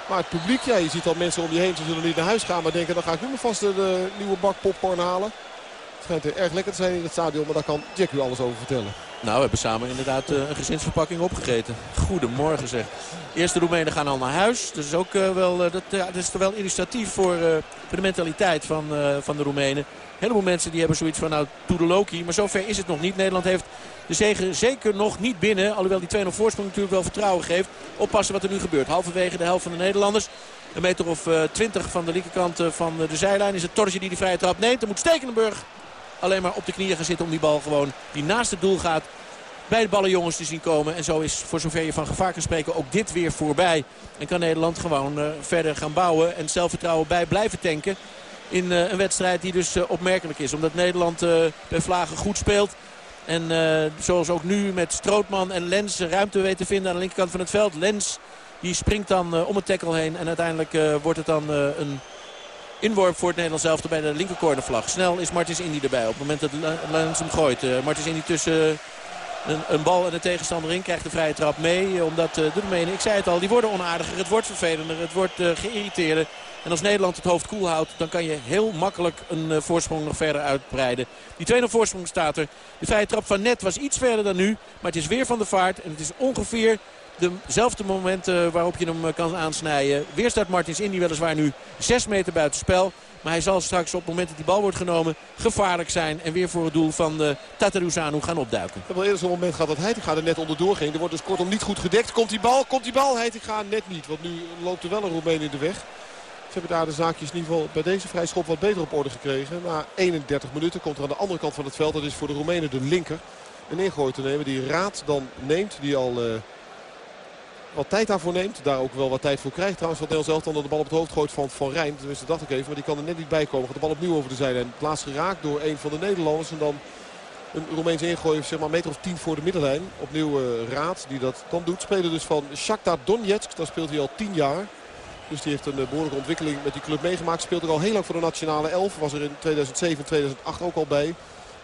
Maar het publiek, ja, je ziet al mensen om je heen. Ze zullen niet naar huis gaan, maar denken dan ga ik nu maar vast de nieuwe bak popcorn halen. Het schijnt erg lekker te zijn in het stadion, maar daar kan Jack u alles over vertellen. Nou, we hebben samen inderdaad uh, een gezinsverpakking opgegeten. Goedemorgen zeg. Eerste Roemenen gaan al naar huis. Dus is ook uh, wel, uh, dat, dat is wel illustratief voor, voor de mentaliteit van, van de Roemenen heleboel mensen die hebben zoiets van nou Loki. Maar zover is het nog niet. Nederland heeft de zegen zeker nog niet binnen. Alhoewel die 2-0 voorsprong natuurlijk wel vertrouwen geeft. Oppassen wat er nu gebeurt. Halverwege de helft van de Nederlanders. Een meter of uh, 20 van de linkerkant uh, van de zijlijn is het Torje die de vrije trap neemt. Dan moet Stekenenburg alleen maar op de knieën gaan zitten om die bal gewoon die naast het doel gaat bij de ballenjongens te zien komen. En zo is voor zover je van gevaar kan spreken ook dit weer voorbij. En kan Nederland gewoon uh, verder gaan bouwen en zelfvertrouwen bij blijven tanken in uh, een wedstrijd die dus uh, opmerkelijk is. Omdat Nederland uh, bij Vlagen goed speelt. En uh, zoals ook nu met Strootman en Lens ruimte weten te vinden aan de linkerkant van het veld. Lens die springt dan uh, om het tackle heen. En uiteindelijk uh, wordt het dan een inworp voor het Nederlands elftal bij de linkercornervlag. Snel is Martins Indy erbij op het moment dat Lens hem gooit. Martins Indy tussen een, een, bal en de tegenstander in. Krijgt de vrije trap mee. Omdat de Roemenen, ik zei het al, die worden onaardiger. Het wordt vervelender. Het wordt geïrriteerder. En als Nederland het hoofd koel houdt, dan kan je heel makkelijk een uh, voorsprong nog verder uitbreiden. Die 2-0 voorsprong staat er. De vrije trap van net was iets verder dan nu. Maar het is weer van de vaart. En het is ongeveer dezelfde momenten waarop je hem kan aansnijden. Weer staat Martins Indy weliswaar nu 6 meter buiten spel. Maar hij zal straks op het moment dat die bal wordt genomen gevaarlijk zijn. En weer voor het doel van uh, gaan opduiken. Ik heb al eerder zo'n moment gehad dat Heitinga er net onderdoor ging. Er wordt dus kortom niet goed gedekt. Komt die bal? Komt die bal? Heitinga net niet. Want nu loopt er wel een Roemeen in de weg. Ze hebben daar de zaakjes in ieder geval bij deze vrijschop wat beter op orde gekregen. Na 31 minuten komt er aan de andere kant van het veld. Dat is voor de Roemenen de linker. Een ingooi te nemen die Raad dan neemt. Die al uh, wat tijd daarvoor neemt. Daar ook wel wat tijd voor krijgt trouwens. Wat zelf dan de bal op het hoofd gooit van Van Rijn. Tenminste dacht ik even. Maar die kan er net niet bij komen. Gaat de bal opnieuw over de zijlijn. Plaats geraakt door een van de Nederlanders. En dan een Roemeens ingooi zeg maar meter of tien voor de middenlijn. Opnieuw uh, Raad die dat dan doet. Spelen dus van Shakhtar Donetsk. Daar speelt hij al tien jaar. Dus die heeft een eh, behoorlijke ontwikkeling met die club meegemaakt. Speelt er al heel lang voor de nationale elf. Was er in 2007, 2008 ook al bij.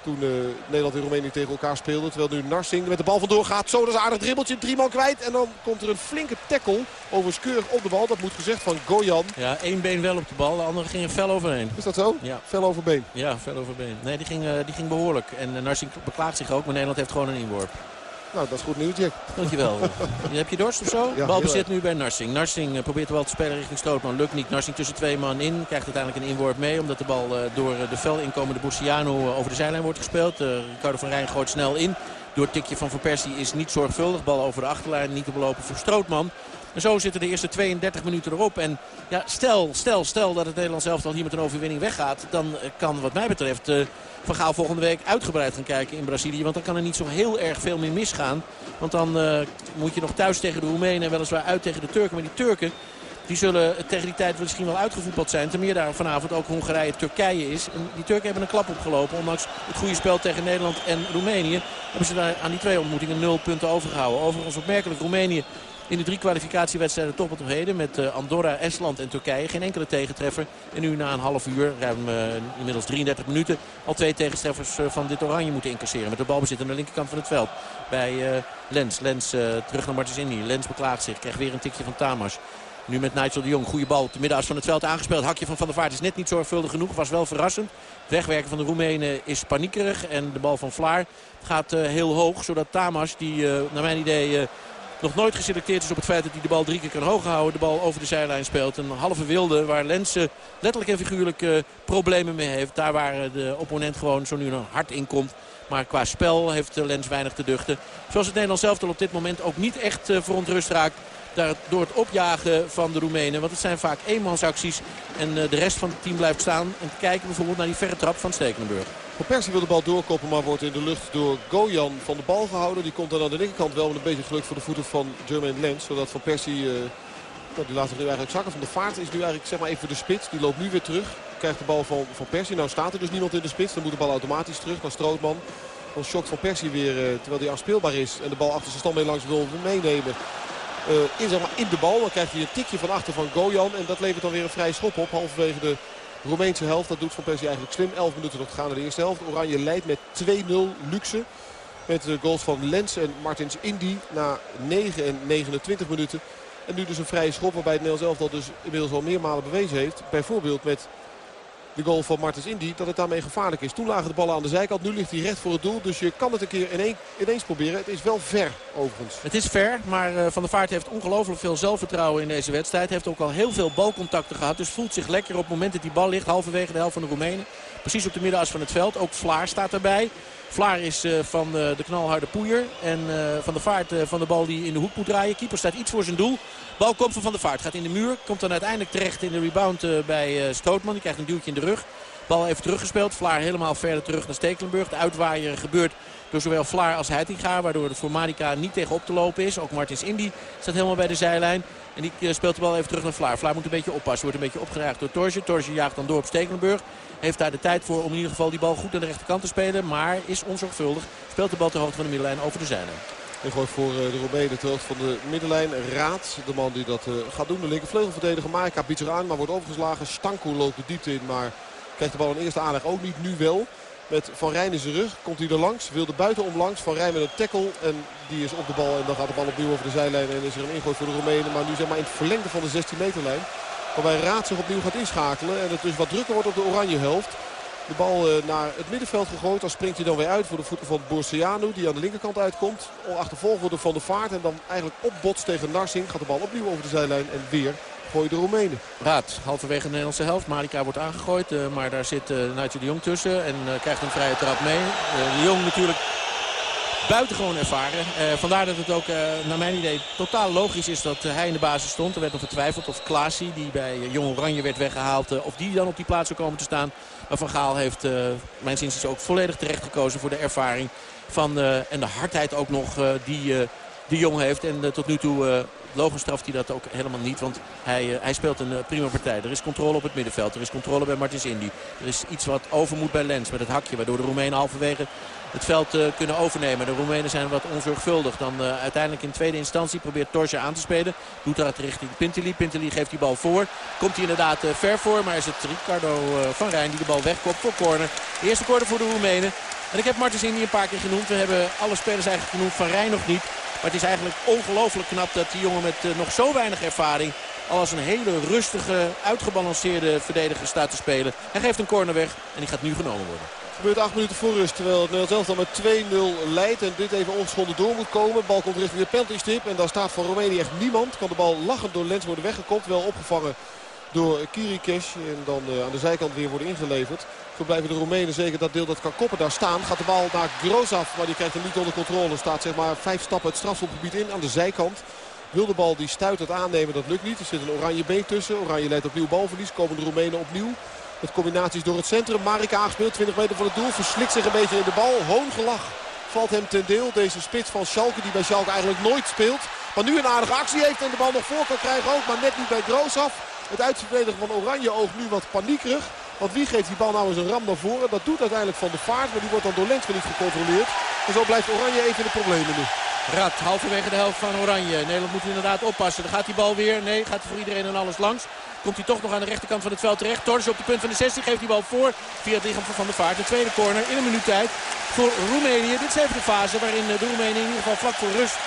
Toen uh, Nederland en Roemenië tegen elkaar speelden. Terwijl nu Narsing met de bal vandoor gaat. Zo, dat is een aardig dribbeltje. Drie man kwijt. En dan komt er een flinke tackle. Overigens op de bal. Dat moet gezegd van Gojan. Ja, één been wel op de bal. De andere ging er fel overheen. Is dat zo? Ja. Fel over been? Ja, fel over been. Nee, die ging, uh, die ging behoorlijk. En Narsing beklaagt zich ook. Maar Nederland heeft gewoon een inworp. Nou, dat is goed nieuws, Jack. Dankjewel. Heb je dorst of zo? Ja, Balbezit nu bij Narsing. Narsing uh, probeert wel te spelen richting Strootman. Lukt niet. Narsing tussen twee man in. Krijgt uiteindelijk een inworp mee. Omdat de bal uh, door de fel inkomende Bussiano uh, over de zijlijn wordt gespeeld. Ricardo van Rijn gooit snel in. Door het tikje van Van Persie is niet zorgvuldig. Bal over de achterlijn. Niet te belopen voor Strootman. En zo zitten de eerste 32 minuten erop. En ja, stel, stel, stel dat het Nederlands elftal hier met een overwinning weggaat. Dan kan wat mij betreft uh, Van Gaal volgende week uitgebreid gaan kijken in Brazilië. Want dan kan er niet zo heel erg veel meer misgaan. Want dan uh, moet je nog thuis tegen de Roemenen en weliswaar uit tegen de Turken. Maar die Turken die zullen tegen die tijd misschien wel uitgevoetbald zijn. Ten meer daar vanavond ook Hongarije-Turkije is. En die Turken hebben een klap opgelopen. Ondanks het goede spel tegen Nederland en Roemenië. Hebben ze daar aan die twee ontmoetingen nul punten overgehouden. Overigens opmerkelijk Roemenië in de drie kwalificatiewedstrijden tot op heden. Met uh, Andorra, Estland en Turkije. Geen enkele tegentreffer. En nu na een half uur, ruim uh, inmiddels 33 minuten... al twee tegentreffers uh, van dit oranje moeten incasseren. Met de balbezit aan de linkerkant van het veld. Bij Lens. Lens terug naar Martins Indy. Lens beklaagt zich. Krijgt weer een tikje van Tamas. Nu met Nigel de Jong. Goede bal op de middenas van het veld aangespeeld. Hakje van Van der Vaart is net niet zorgvuldig genoeg. Was wel verrassend. Het wegwerken van de Roemenen is paniekerig. En de bal van Vlaar gaat heel hoog. Zodat Tamas, die naar mijn idee nog nooit geselecteerd is op het feit dat hij de bal drie keer kan hoog houden. De bal over de zijlijn speelt. Een halve wilde waar Lensen letterlijk en figuurlijk uh, problemen mee heeft. Daar waar de opponent gewoon zo nu een hard in komt. Maar qua spel heeft Lens weinig te duchten. Zoals het Nederlands zelf op dit moment ook niet echt uh, verontrust raakt door het opjagen van de Roemenen. Want het zijn vaak eenmansacties. En de rest van het team blijft staan. En kijken bijvoorbeeld naar die verre trap van Stekelenburg. Van Persie wil de bal doorkoppen, maar wordt in de lucht door Gojan van de bal gehouden. Die komt dan aan de linkerkant wel met een beetje geluk voor de voeten van Jermaine Lens. Zodat Van Persie, uh, die laat zich nu eigenlijk zakken. Van de vaart is nu eigenlijk zeg maar even de spits. Die loopt nu weer terug. Krijgt de bal van, van Persie. Nou staat er dus niemand in de spits. Dan moet de bal automatisch terug naar Strootman. Dan shock van Persie weer, uh, terwijl die afspeelbaar is. En de bal achter zijn stand mee langs wil meenemen. Uh, in, zeg maar, in de bal. Dan krijgt hij een tikje van achter van Gojan. En dat levert dan weer een vrije schop op. Halverwege de Roemeense helft. Dat doet Van Persie eigenlijk slim. 11 minuten nog te gaan in de eerste helft. Oranje leidt met 2-0 luxe. Met de goals van Lens en Martins Indy na 9 en 29 minuten. En nu dus een vrije schop waarbij het Nederlands elftal dus inmiddels al meermalen bewezen heeft. Bijvoorbeeld met de goal van Martens Indy. Dat het daarmee gevaarlijk is. Toen lagen de ballen aan de zijkant. Nu ligt hij recht voor het doel. Dus je kan het een keer in ineens proberen. Het is wel ver overigens. Het is ver. Maar uh, Van der Vaart heeft ongelooflijk veel zelfvertrouwen in deze wedstrijd. Heeft ook al heel veel balcontacten gehad. Dus voelt zich lekker op het moment dat die bal ligt. Halverwege de helft van de Roemenen. Precies op de middenas van het veld. Ook Vlaar staat erbij. Vlaar is uh, van uh, de knalharde poeier. En Van der Vaart van de bal die in de hoek moet draaien. Keeper staat iets voor zijn doel. Bal komt van Van der Vaart. Gaat in de muur. Komt dan uiteindelijk terecht in de rebound bij Stootman. Die krijgt een duwtje in de rug. Bal even teruggespeeld. Vlaar helemaal verder terug naar Stekelenburg. De uitwaaier gebeurt door zowel Vlaar als Heitinga. Waardoor het voor niet tegen op te lopen is. Ook Martins Indy staat helemaal bij de zijlijn. En die eh, speelt de bal even terug naar Vlaar. Vlaar moet een beetje oppassen. Wordt een beetje opgedraagd door Torje. Torje jaagt dan door op Stekelenburg. Heeft daar de tijd voor om in ieder geval die bal goed aan de rechterkant te spelen. Maar is onzorgvuldig. Speelt de bal ter hoogte van de middenlijn over de zijlijn. En gooit voor eh, de ter hoogte van de middenlijn. Raad, de man die dat uh, gaat doen. De linkervleugelverdediger Marika biedt aan, maar wordt overgeslagen. Stanko loopt de diepte in, maar krijgt de bal in eerste aanleg ook niet. Nu wel. Met Van Rijn in zijn rug komt hij er langs. Wil de buitenom langs. Van Rijn met een tackle. En die is op de bal. En dan gaat de bal opnieuw over de zijlijn. En is er een ingooi voor de Roemenen. Maar nu zeg maar in het verlengde van de 16 meterlijn. Waarbij Raad zich opnieuw gaat inschakelen. En het dus wat drukker wordt op de oranje helft. De bal eh, naar het middenveld gegooid. Dan springt hij dan weer uit voor de voeten van Borsiano. Die aan de linkerkant uitkomt. Achtervolgd wordt Van de Vaart. En dan eigenlijk opbotst tegen Narsing. Gaat de bal opnieuw over de zijlijn. En weer gooien de Roemenen. Raad, halverwege de Nederlandse helft. Marika wordt aangegooid. Uh, maar daar zit uh, Nigel de Jong tussen. En krijgt een vrije trap mee. de Jong natuurlijk buitengewoon ervaren. vandaar dat het ook naar mijn idee totaal logisch is dat hij in de basis stond. Er werd nog getwijfeld of Klaasie, die bij Jong Oranje werd weggehaald... of die dan op die plaats zou komen te staan. Maar Van Gaal heeft mijn zin ook volledig terecht gekozen voor de ervaring. Van, en de hardheid ook nog die de Jong heeft. En tot nu toe Logisch straft hij dat ook helemaal niet. Want hij, hij speelt een prima partij. Er is controle op het middenveld. Er is controle bij Martins Indy. Er is iets wat over moet bij Lens met het hakje. Waardoor de Roemenen halverwege het veld uh, kunnen overnemen. De Roemenen zijn wat onzorgvuldig. Dan uh, uiteindelijk in tweede instantie probeert Torje aan te spelen. Doet dat richting Pintili. Pintili geeft die bal voor. Komt hij inderdaad uh, ver voor. Maar is het Ricardo van Rijn die de bal wegkopt voor corner. eerste corner voor de Roemenen. En ik heb Martins Indy een paar keer genoemd. We hebben alle spelers eigenlijk genoemd. Van Rijn nog niet. Maar het is eigenlijk ongelooflijk knap dat die jongen met nog zo weinig ervaring... al als een hele rustige, uitgebalanceerde verdediger staat te spelen. Hij geeft een corner weg en die gaat nu genomen worden. Gebeurt acht minuten voor rust. Terwijl het Nederlands elftal met 2-0 leidt. En dit even ongeschonden door moet komen. Bal komt richting de penaltystip. En daar staat voor Roemenië echt niemand. Kan de bal lachend door Lens worden weggekopt. Wel opgevangen door Kirikesh. En dan uh, aan de zijkant weer worden ingeleverd. Zo blijven de Roemenen zeker dat deel dat kan koppen daar staan. Gaat de bal naar Grozaf, maar die krijgt hem niet onder controle. Staat zeg maar vijf stappen het strafschopgebied in aan de zijkant. Wil de bal die stuit het aannemen, dat lukt niet. Er zit een oranje been tussen. Oranje leidt opnieuw balverlies. Komen de Roemenen opnieuw. Met combinaties door het centrum. Marika aangespeeld, 20 meter van het doel. Verslikt zich een beetje in de bal. Hoongelach valt hem ten deel. Deze spits van Schalke die bij Schalke eigenlijk nooit speelt. Maar nu een aardige actie heeft en de bal nog voor kan krijgen ook. Maar net niet bij Grozaf. Het uitverdedigen van Oranje oogt nu wat paniekerig. Want wie geeft die bal nou eens een ram naar voren? Dat doet uiteindelijk Van de Vaart. Maar die wordt dan door Lensman niet gecontroleerd. En zo blijft Oranje even in de problemen nu. Rad, halverwege de helft van Oranje. Nederland moet inderdaad oppassen. Dan gaat die bal weer. Nee, gaat voor iedereen en alles langs. Komt hij toch nog aan de rechterkant van het veld terecht. Torres op de punt van de 16 geeft die bal voor. Via het lichaam van Van der Vaart. De tweede corner in een minuut tijd voor Roemenië. Dit is even de fase waarin de Roemenen in ieder geval vlak voor rust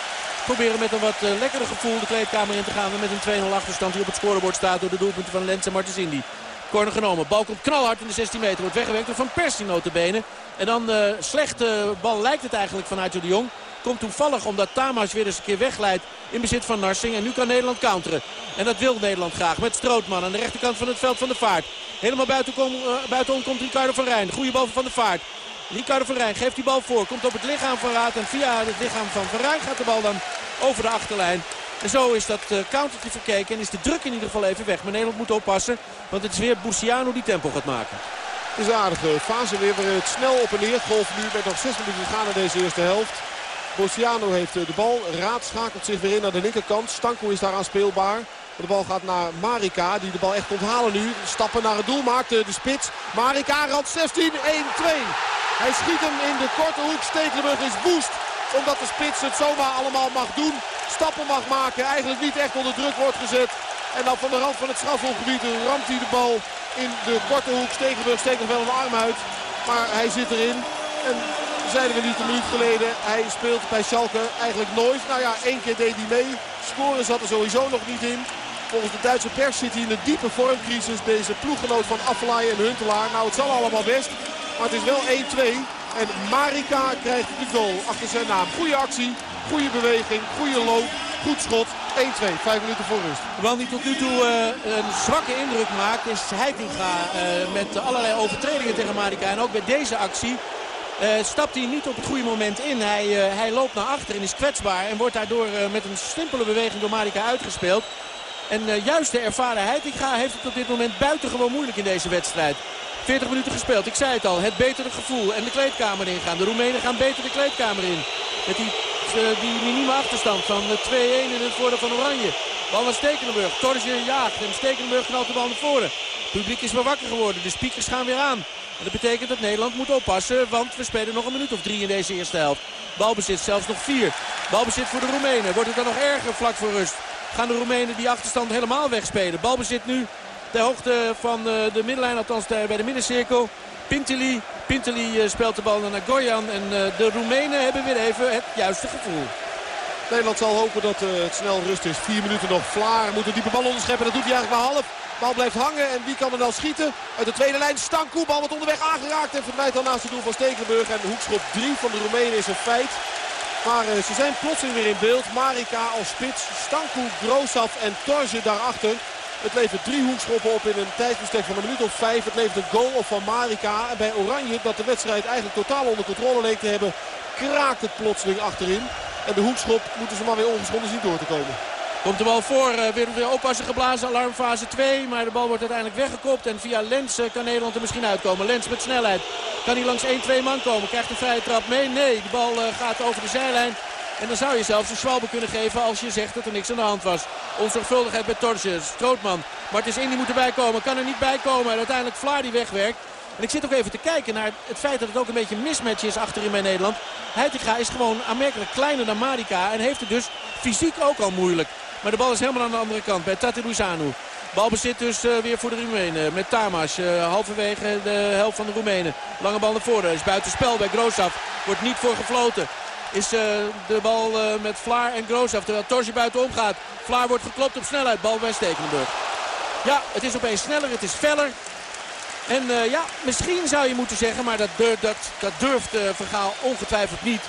proberen met een wat uh, lekkere gevoel de kleedkamer in te gaan. met een 2-0 achterstand die op het scorebord staat door de doelpunten van Lens en Martens Indy. Corner genomen. Bal komt knalhard in de 16 meter. Wordt weggewerkt door Van Persie notabene. En dan uh, slechte bal lijkt het eigenlijk vanuit de Jong. Komt toevallig omdat Tamas weer eens een keer wegleidt in bezit van Narsing. En nu kan Nederland counteren. En dat wil Nederland graag met Strootman aan de rechterkant van het veld van de vaart. Helemaal buitenom, uh, buitenom komt Ricardo van Rijn. Goede bal van de vaart. Ricardo van Rijn geeft die bal voor. Komt op het lichaam van Raad. En via het lichaam van Van Rijn gaat de bal dan over de achterlijn. En zo is dat uh, countertje verkeken en is de druk in ieder geval even weg. Maar Nederland moet oppassen, want het is weer Buciano die tempo gaat maken. Het is een aardige fase weer waarin het snel op en neer golft nu met nog 6 minuten gaan in deze eerste helft. Bociano heeft eh, de bal. Raad schakelt zich weer in naar de linkerkant. Stanko is daar speelbaar. De bal gaat naar Marika, die de bal echt komt halen nu. Stappen naar het doel maakt de spits. Marika, rand 16, 1-2. Hij schiet hem in de korte hoek. Stekelenburg is boost omdat de spits het zomaar allemaal mag doen. Stappen mag maken. Eigenlijk niet echt onder druk wordt gezet. En dan van de rand van het strafhofgebied ramt hij de bal in de korte hoek. Stekenburg steekt nog wel een arm uit. Maar hij zit erin. En zeiden we niet een minuut geleden. Hij speelt bij Schalke eigenlijk nooit. Nou ja, één keer deed hij mee. Scoren zat er sowieso nog niet in. Volgens de Duitse pers zit hij in een diepe vormcrisis. Deze ploeggenoot van Affelaai en Huntelaar. Nou, het zal allemaal best. Maar het is wel 1-2. En Marika krijgt de goal achter zijn naam. Goede actie, goede beweging, goede loop, goed schot. 1-2, vijf minuten voor rust. Terwijl hij tot nu toe uh, een zwakke indruk maakt is Heitinga uh, met allerlei overtredingen tegen Marika. En ook bij deze actie uh, stapt hij niet op het goede moment in. Hij, hij loopt naar achter en is kwetsbaar. En wordt daardoor met een simpele beweging door Marika uitgespeeld. En juist de ervaren Heitinga heeft het op dit moment buitengewoon moeilijk in deze wedstrijd. 40 minuten gespeeld. Ik zei het al, het betere gevoel. En de kleedkamer ingaan. De Roemenen gaan beter de kleedkamer in. Met die, die minieme achterstand van 2-1 in het voordeel van Oranje. Bal naar Stekelenburg. Torje jaagt en Stekelenburg knalt de bal naar voren. Het publiek is weer wakker geworden. De speakers gaan weer aan. En dat betekent dat Nederland moet oppassen. Want we spelen nog een minuut of drie in deze eerste helft. Balbezit zelfs nog vier. Balbezit voor de Roemenen. Wordt het dan nog erger vlak voor rust. Gaan de Roemenen die achterstand helemaal wegspelen. Balbezit nu ter hoogte van de middenlijn. Althans bij de middencirkel. Pintili. Pintili speelt de bal naar Goyan. En de Roemenen hebben weer even het juiste gevoel. Nederland zal hopen dat het snel rust is. Vier minuten nog. Vlaar moet een diepe bal onderscheppen. Dat doet hij eigenlijk maar half. Bal blijft hangen en wie kan er dan schieten? Uit de tweede lijn Stanku. Bal wordt onderweg aangeraakt en verdwijnt dan naast het doel van Stekelenburg. En hoekschop 3 van de Roemenen is een feit. Maar uh, ze zijn plotseling weer in beeld. Marika als spits, Stanku, Grosaf en Torje daarachter. Het levert drie hoekschoppen op in een tijdsbestek van een minuut of vijf. Het levert een goal op van Marika. En bij Oranje, dat de wedstrijd eigenlijk totaal onder controle leek te hebben, kraakt het plotseling achterin. En de hoekschop moeten ze maar weer ongeschonden zien door te komen. Komt de bal voor, uh, weer, weer oppassen geblazen, alarmfase 2. Maar de bal wordt uiteindelijk weggekopt. En via Lens uh, kan Nederland er misschien uitkomen. Lens met snelheid. Kan hij langs 1-2 man komen? Krijgt een vrije trap mee? Nee, de bal uh, gaat over de zijlijn. En dan zou je zelfs een schwalbe kunnen geven als je zegt dat er niks aan de hand was. Onzorgvuldigheid bij Torje, Strootman. Martens Indy moet erbij komen, kan er niet bij komen. En uiteindelijk Vlaar die wegwerkt. En ik zit ook even te kijken naar het feit dat het ook een beetje een mismatch is achterin bij Nederland. Heitinga is gewoon aanmerkelijk kleiner dan Marika. En heeft het dus fysiek ook al moeilijk. Maar de bal is helemaal aan de andere kant bij Tatiruzanu. Balbezit dus uh, weer voor de Roemenen. Met Tamas uh, halverwege de helft van de Roemenen. Lange bal naar voren. Is buitenspel bij Grosaf. Wordt niet voor gefloten. Is uh, de bal met Vlaar en Grosaf. Terwijl Torje buitenom gaat. Vlaar wordt geklopt op snelheid. Bal bij Stekelenburg. Ja, het is opeens sneller. Het is feller. En ja, misschien zou je moeten zeggen. Maar dat, durft, dat, dat durft Vergaal ongetwijfeld niet.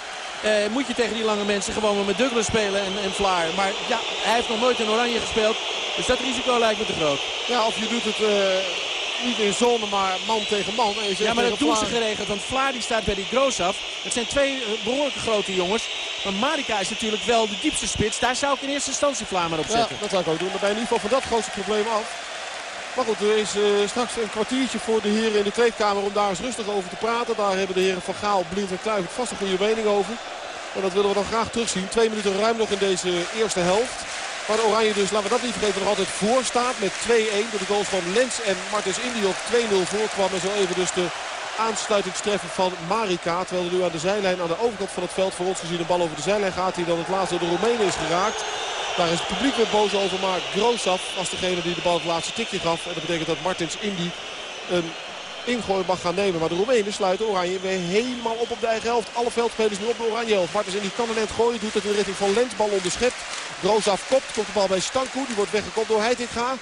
Uh, moet je tegen die lange mensen gewoon maar met Douglas spelen en, en Vlaar. Maar ja, hij heeft nog nooit in Oranje gespeeld. Dus dat risico lijkt me te groot. Ja, of je doet het uh, niet in zone, maar man tegen man. Ja, maar dat doen ze geregeld. Want Vlaar die staat bij die Groosaf. Het zijn twee behoorlijke grote jongens. Maar Marika is natuurlijk wel de diepste spits. Daar zou ik in eerste instantie Vlaar maar op zetten. Ja, dat zou ik ook doen. Maar bij in ieder geval van dat grootste probleem af. Maar goed, er is uh, straks een kwartiertje voor de heren in de kleedkamer om daar eens rustig over te praten. Daar hebben de heren Van Gaal, Blind en Kluivert vast een goede mening over. En dat willen we dan graag terugzien. Twee minuten ruim nog in deze eerste helft. Waar Oranje dus, laten we dat niet vergeten, nog altijd voor staat met 2-1. Door de goals van Lens en Martens Indy op 2-0 voorkwam. En zo even dus de aansluitingstreffer van Marika. Terwijl er nu aan de zijlijn, aan de overkant van het veld voor ons gezien een bal over de zijlijn gaat. Die dan het laatste door de Roemenen is geraakt. Daar is het publiek weer boos over. Maar Grosaf was degene die de bal het laatste tikje gaf. En dat betekent dat Martens Indy een ingooi mag gaan nemen. Maar de Roemenen sluiten Oranje weer helemaal op op de eigen helft. Alle veldspelers nu op de Oranje helft. Martens Indy kan er net gooien. Doet het in de richting van Lensbal onderschept. Broosaf kopt. Komt de bal bij Stanku. Die wordt weggekopt door Heitinga.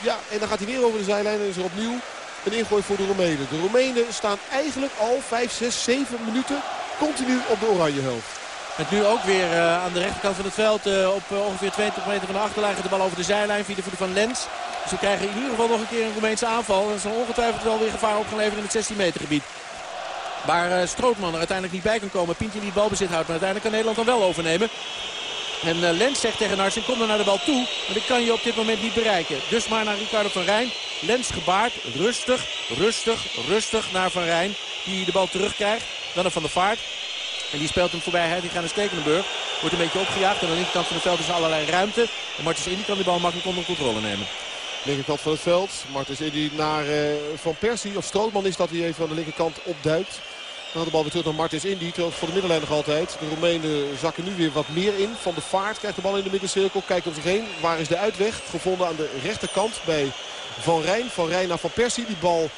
Ja, en dan gaat hij weer over de zijlijn. En is er opnieuw een ingooi voor de Roemenen. De Roemenen staan eigenlijk al 5, 6, 7 minuten continu op de Oranje helft. Met nu ook weer uh, aan de rechterkant van het veld uh, op uh, ongeveer 20 meter van de achterlijn. De bal over de zijlijn via de voeten van Lens. Dus krijgen in ieder geval nog een keer een Roemeense aanval. En zal ongetwijfeld wel weer gevaar op in het 16 meter gebied. Waar Strootman er uiteindelijk niet bij kan komen. Pintje die balbezit houdt. Maar uiteindelijk kan Nederland dan wel overnemen. En Lens zegt tegen Narsing, kom dan naar de bal toe. Maar dat kan je op dit moment niet bereiken. Dus maar naar Ricardo van Rijn. Lens gebaard. Rustig, rustig, rustig naar Van Rijn. Die de bal terugkrijgt. Dan naar Van der Vaart. En die speelt hem voorbij. Die gaat naar Stekelenburg. Wordt een beetje opgejaagd. En aan de linkerkant van het veld is allerlei ruimte. En Martens Indy kan die bal makkelijk onder controle nemen. Linkerkant van het veld. Martens Indy naar uh, Van Persie. Of Strootman is dat hij even aan de linkerkant opduikt. Dan de bal weer terug naar Martins Indy. Terwijl voor de middenlijn nog altijd. De Roemenen zakken nu weer wat meer in. Van de Vaart krijgt de bal in de middencirkel. Kijkt om zich heen. Waar is de uitweg? Gevonden aan de rechterkant bij Van Rijn. Van Rijn naar Van Persie. Die bal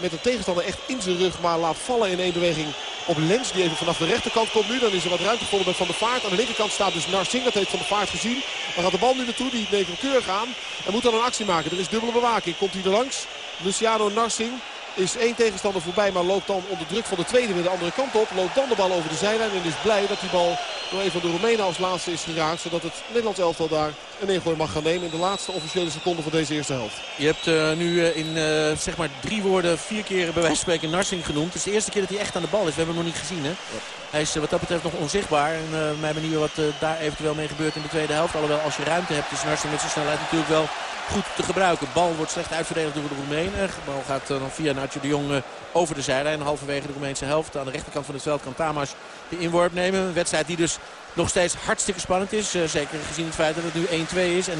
met de tegenstander echt in zijn rug. Maar laat vallen in één beweging op Lens. Die even vanaf de rechterkant komt nu. Dan is er wat ruimte gevonden bij Van der Vaart. Aan de linkerkant staat dus Narsing. Dat heeft Van der Vaart gezien. Dan gaat de bal nu naartoe. Die neemt keurig aan. En moet dan een actie maken. Er is dubbele bewaking. Komt hij er langs. Luciano Narsing is één tegenstander voorbij. Maar loopt dan onder druk van de tweede weer de andere kant op. Loopt dan de bal over de zijlijn. En is blij dat die bal door een van de Roemenen als laatste is geraakt. Zodat het Nederlands elftal daar een ingooi mag gaan nemen in de laatste officiële seconde van deze eerste helft. Je hebt uh, nu uh, in uh, zeg maar drie woorden vier keer bij wijze van spreken Narsing genoemd. Het is de eerste keer dat hij echt aan de bal is. We hebben hem nog niet gezien hè. Ja. Hij is wat dat betreft nog onzichtbaar. En mij benieuwd wat daar eventueel mee gebeurt in de tweede helft. Alhoewel als je ruimte hebt is Narsing met zijn snelheid natuurlijk wel goed te gebruiken. Bal wordt slecht uitverdedigd door de Roemenen. De bal gaat dan via Nacho de Jong over de zijlijn. Halverwege de Roemeense helft. Aan de rechterkant van het veld kan Tamas de inworp nemen. Een wedstrijd die dus nog steeds hartstikke spannend is. zeker gezien het feit dat het nu 1-2 is en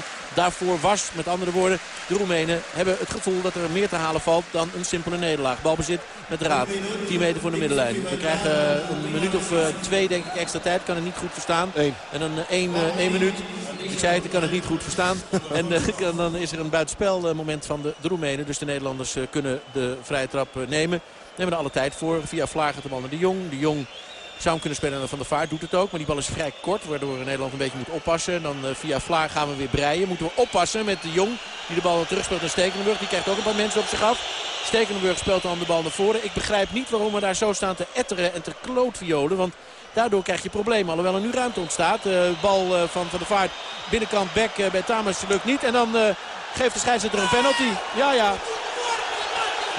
0-2 daarvoor was. Met andere woorden, de Roemenen hebben het gevoel dat er meer te halen valt dan een simpele nederlaag. Balbezit met Raad. 10 meter voor de middenlijn. We krijgen een minuut of twee denk ik extra tijd. Kan het niet goed verstaan. En dan één, één minuut. Ik zei het, ik kan het niet goed verstaan. en dan is er een buitenspel moment van de, de Roemenen. Dus de Nederlanders kunnen de vrije trap nemen. Nemen er alle tijd voor. Via Vlagen de bal naar de Jong. De Jong zou hem kunnen spelen Van de Vaart. Doet het ook. Maar die bal is vrij kort. Waardoor Nederland een beetje moet oppassen. Dan uh, via Vlaar gaan we weer breien. Moeten we oppassen met de Jong. Die de bal weer terugspeelt naar Stekenenburg. Die krijgt ook een paar mensen op zich af. Stekenenburg speelt dan de bal naar voren. Ik begrijp niet waarom we daar zo staan te etteren en te klootviolen. Want daardoor krijg je problemen. Alhoewel er nu ruimte ontstaat. De uh, bal uh, van Van der Vaart binnenkant back bij Tamas lukt niet. En dan geeft de scheidsrechter een penalty. Ja, ja.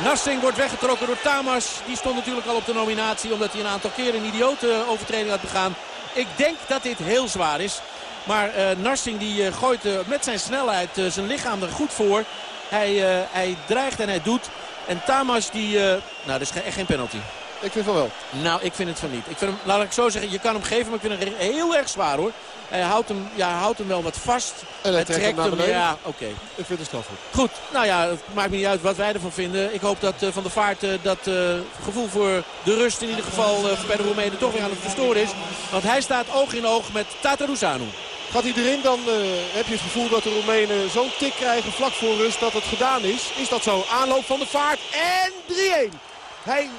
Narsing wordt weggetrokken door Tamas. Die stond natuurlijk al op de nominatie omdat hij een aantal keren een idiote overtreding had begaan. Ik denk dat dit heel zwaar is. Maar uh, Narsing die uh, gooit uh, met zijn snelheid zijn lichaam er goed voor. Hij, hij dreigt en hij doet. En Tamas die... nou, dat is echt geen penalty. Ik vind van wel. Nou, ik vind het van niet. Ik vind hem, laat ik zo zeggen, je kan hem geven, maar ik vind hem heel erg zwaar hoor. Hij houdt hem, ja, hij houdt hem wel wat vast. En hij, trekt, hem, hem Ja, oké. Okay. Ik vind het strafbaar. Goed, nou ja, het maakt me niet uit wat wij ervan vinden. Ik hoop dat uh, Van der Vaart uh, dat uh, gevoel voor de rust in ieder geval bij de Roemenen toch weer aan het verstoren is. Want hij staat oog in oog met Tatarusanu. Gaat hij erin, dan heb je het gevoel dat de Roemenen zo'n tik krijgen vlak voor rust dat het gedaan is. Is dat zo? Aanloop van de vaart en 3-1. Hij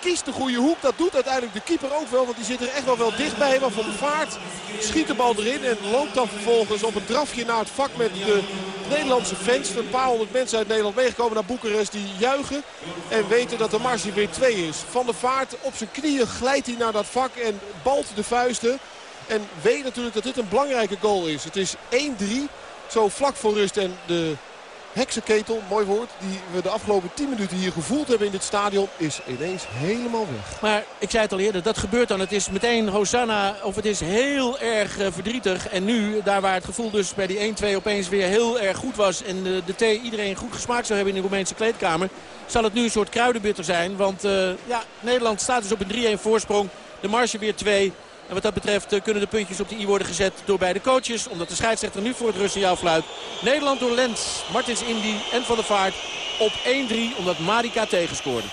kiest de goede hoek. Dat doet uiteindelijk de keeper ook wel. Want die zit er echt wel wel dichtbij. Maar van de vaart schiet de bal erin. En loopt dan vervolgens op een drafje naar het vak met de Nederlandse fans. Een paar honderd mensen uit Nederland meegekomen naar Boekarest. Die juichen en weten dat de marge weer 2 is. Van de vaart op zijn knieën glijdt hij naar dat vak en balt de vuisten. En weet natuurlijk dat dit een belangrijke goal is. Het is 1-3. Zo vlak voor rust. En de heksenketel, mooi woord, die we de afgelopen 10 minuten hier gevoeld hebben in dit stadion, is ineens helemaal weg. Maar ik zei het al eerder, dat gebeurt dan. Het is meteen Hosanna, of het is heel erg uh, verdrietig. En nu, daar waar het gevoel dus bij die 1-2 opeens weer heel erg goed was... en de, thee iedereen goed gesmaakt zou hebben in de Roemeense kleedkamer... zal het nu een soort kruidenbitter zijn. Want uh, ja, Nederland staat dus op een 3-1 voorsprong. De marge weer 2. En wat dat betreft eh, kunnen de puntjes op de i worden gezet door beide coaches. Omdat de scheidsrechter nu voor het Russen fluit. Nederland door Lens, Martins Indy en Van der Vaart op 1-3 omdat Marika tegenscoorde.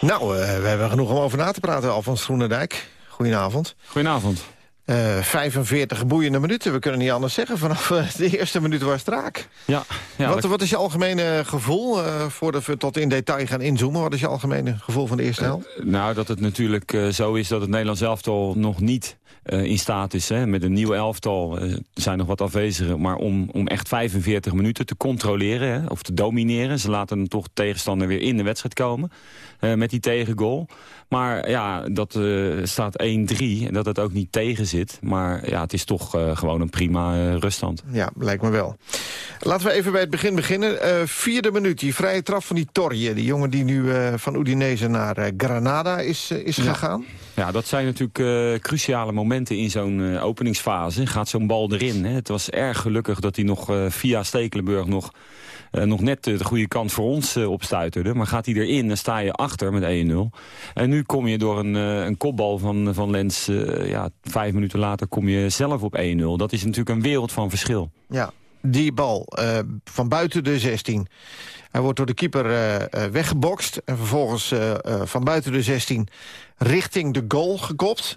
Nou, uh, we hebben genoeg om over na te praten. Alfons Groenendijk, goedenavond. Goedenavond. Uh, 45 boeiende minuten, we kunnen niet anders zeggen. Vanaf uh, de eerste minuut was het raak. Ja, ja wat, wat, is je algemene gevoel, uh, voordat we tot in detail gaan inzoomen... wat is je algemene gevoel van de eerste helft? nou, dat het natuurlijk zo is dat het Nederlands elftal nog niet in staat is. Hè, met een nieuw elftal er zijn nog wat afwezigen. Maar om, om echt 45 minuten te controleren hè, of te domineren... ze laten dan toch tegenstander weer in de wedstrijd komen met die tegengoal... Maar ja, dat staat 1-3 en dat het ook niet tegen zit. Maar ja, het is toch gewoon een prima ruststand. Ja, lijkt me wel. Laten we even bij het begin beginnen. vierde minuut, die vrije trap van die Torje. Die jongen die nu van Udinese naar Granada is, is gegaan. Ja, dat zijn natuurlijk cruciale momenten in zo'n openingsfase. Gaat zo'n bal erin. Hè? Het was erg gelukkig dat hij nog via Stekelenburg nog nog net de goede kant voor ons opstuiterde. Maar gaat hij erin, dan sta je achter met 1-0. En nu kom je door een, een kopbal van, van Lens... ja, vijf minuten later kom je zelf op 1-0. Dat is natuurlijk een wereld van verschil. Ja, die bal van buiten de 16... Hij wordt door de keeper uh, weggebokst. En vervolgens van buiten de 16 richting de goal gekopt.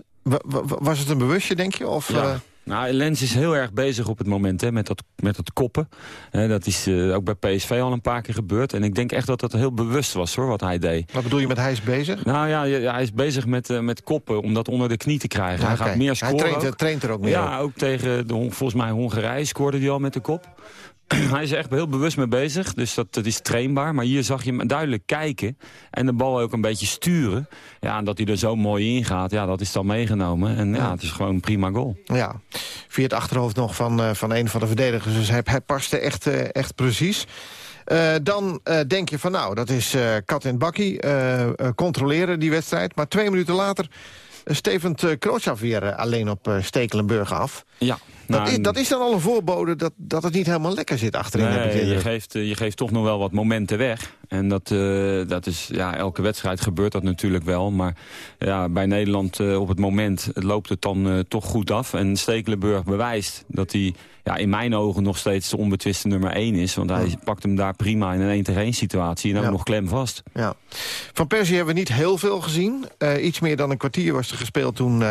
Was het een bewustje, denk je? Of, ja. Nou, Lens is heel erg bezig op het moment hè, met, dat, met dat koppen. dat is uh, ook bij PSV al een paar keer gebeurd. En ik denk echt dat dat heel bewust was hoor, wat hij deed. Wat bedoel je met hij is bezig? Nou ja, ja hij is bezig met, uh, met koppen om dat onder de knie te krijgen. Ja, hij okay. gaat meer scoren. Hij traint, traint, er ook meer Ja, ook tegen de, volgens mij Hongarije scoorde hij al met de kop. hij is er echt heel bewust mee bezig, dus dat, dat is trainbaar. Maar hier zag je hem duidelijk kijken en de bal ook een beetje sturen. Ja, en dat hij er zo mooi in gaat, ja, dat is dan meegenomen. En ja, het is gewoon een prima goal. Ja, via het achterhoofd nog van, uh, van een van de verdedigers. Dus hij, hij paste echt, uh, echt precies. Uh, dan uh, denk je van nou, dat is uh, kat en bakkie. controleren die wedstrijd. Maar twee minuten later stevend uh, Kroosja weer alleen op Stekelenburg af. Ja. Dat, is, dat is dan al een voorbode dat, dat het niet helemaal lekker zit achterin. Nee, je geeft, eh, je geeft toch nog wel wat momenten weg. En dat, eh, dat is, ja, elke wedstrijd gebeurt dat natuurlijk wel. Maar ja, bij Nederland eh, op het moment loopt het dan toch goed af. En Stekelenburg bewijst dat hij ja, in mijn ogen nog steeds de onbetwiste nummer 1 is. Want hij pakt hem daar prima in een 1 tegen 1 situatie. En ook Ja. nog klem vast. Ja. Van Persie hebben we niet heel veel gezien. Iets meer dan een kwartier was er gespeeld toen,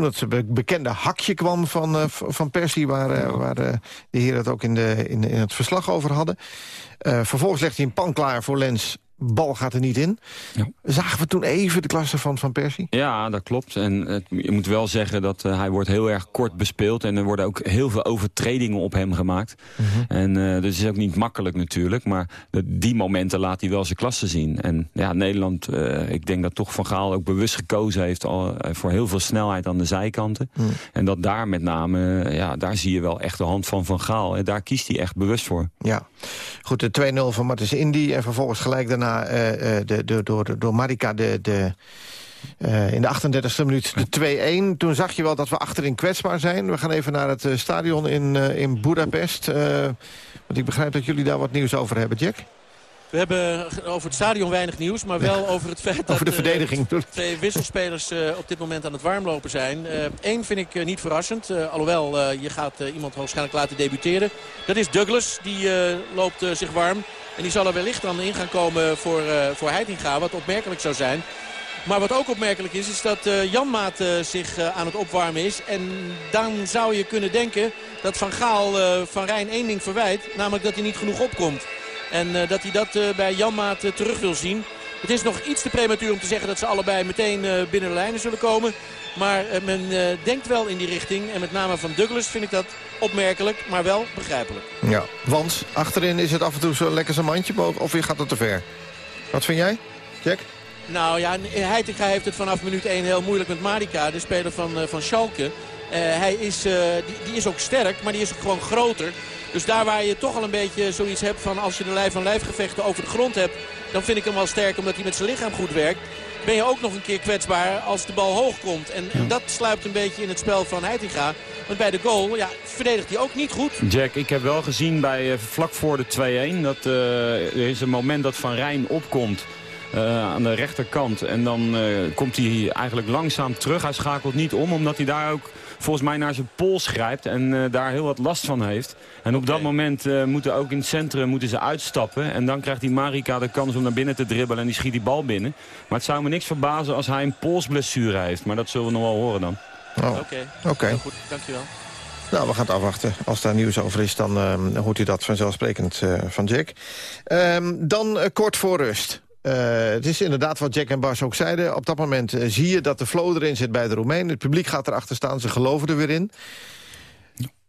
toen be- bekende hakje kwam van, v- van Persie... waar, eh, waar eh, de heren het ook in, de, in, in het verslag over hadden. Vervolgens legt hij een pan klaar voor Lens. Bal gaat er niet in. Ja. Zagen we toen even de klasse van Van Persie? Ja, dat klopt. En het, je moet wel zeggen dat eh, hij wordt heel erg kort bespeeld. En er worden ook heel veel overtredingen op hem gemaakt. En eh, dat is ook niet makkelijk natuurlijk. Maar de- die momenten laat hij wel zijn klasse zien. En ja, Nederland, eh, ik denk dat toch Van Gaal ook bewust gekozen heeft... Al, voor heel veel snelheid aan de zijkanten. En dat daar met name, ja, daar zie je wel echt de hand van Van Gaal. En daar kiest hij echt bewust voor. Ja. Goed, de 2-0 van Martens Indy. En vervolgens gelijk daarna eh, eh, de, de, door, door Marika de... de eh, in de 38e minuut de 2-1. Toen zag je wel dat we achterin kwetsbaar zijn. We gaan even naar het stadion in, eh, in Budapest. want ik begrijp dat jullie daar wat nieuws over hebben, Jack. We hebben over het stadion weinig nieuws, maar wel over het feit dat... Over de verdediging. twee wisselspelers op dit moment aan het warmlopen zijn. Eén vind ik niet verrassend. alhoewel, je gaat iemand waarschijnlijk laten debuteren. Dat is Douglas. Die loopt zich warm. En die zal er wellicht dan in gaan komen voor, eh voor Heitinga. Wat opmerkelijk zou zijn. Maar wat ook opmerkelijk is, is dat eh Janmaat eh, zich aan het opwarmen is. En dan zou je kunnen denken dat Van Gaal Van Rijn één ding verwijt. Namelijk dat hij niet genoeg opkomt. En dat hij dat bij Janmaat terug wil zien. Het is nog iets te prematuur om te zeggen dat ze allebei meteen eh, binnen de lijnen zullen komen. Maar eh, men eh, denkt wel in die richting. En met name van Douglas vind ik dat opmerkelijk, maar wel begrijpelijk. Ja, want achterin is het af en toe zo lekker zijn mandje boven. Of gaat het te ver? Wat vind jij, Jack? Nou ja, Heitinga heeft het vanaf minuut 1 heel moeilijk met Marika, de speler van, van Schalke. Hij is, die, die is ook sterk, maar die is ook gewoon groter. Dus daar waar je toch al een beetje zoiets hebt van als je de lijf van lijf gevechten over de grond hebt... dan vind ik hem wel sterk omdat hij met zijn lichaam goed werkt. Ben je ook nog een keer kwetsbaar als de bal hoog komt. En, en dat sluipt een beetje in het spel van Heitinga. Want bij de goal ja, verdedigt hij ook niet goed. Jack, ik heb wel gezien bij eh, vlak voor de 2-1... dat eh, er is een moment dat Van Rijn opkomt eh, aan de rechterkant. En dan komt hij eigenlijk langzaam terug. Hij schakelt niet om, omdat hij daar ook volgens mij naar zijn pols grijpt... en eh, daar heel wat last van heeft. En op dat moment eh, moeten ook in het centrum moeten ze uitstappen. En dan krijgt die Marika de kans om naar binnen te dribbelen... en die schiet die bal binnen. Maar het zou me niks verbazen als hij een polsblessure heeft. Maar dat zullen we nog wel horen dan. Oh, Oké, Oké. heel goed. Dankjewel. Nou, we gaan het afwachten. Als daar nieuws over is, dan eh, hoort u dat vanzelfsprekend eh, van Jack. Ehm, dan kort voor rust. Eh, het is inderdaad wat Jack en Bas ook zeiden. Op dat moment eh, zie je dat de flow erin zit bij de Roemeen. Het publiek gaat erachter staan, ze geloven er weer in.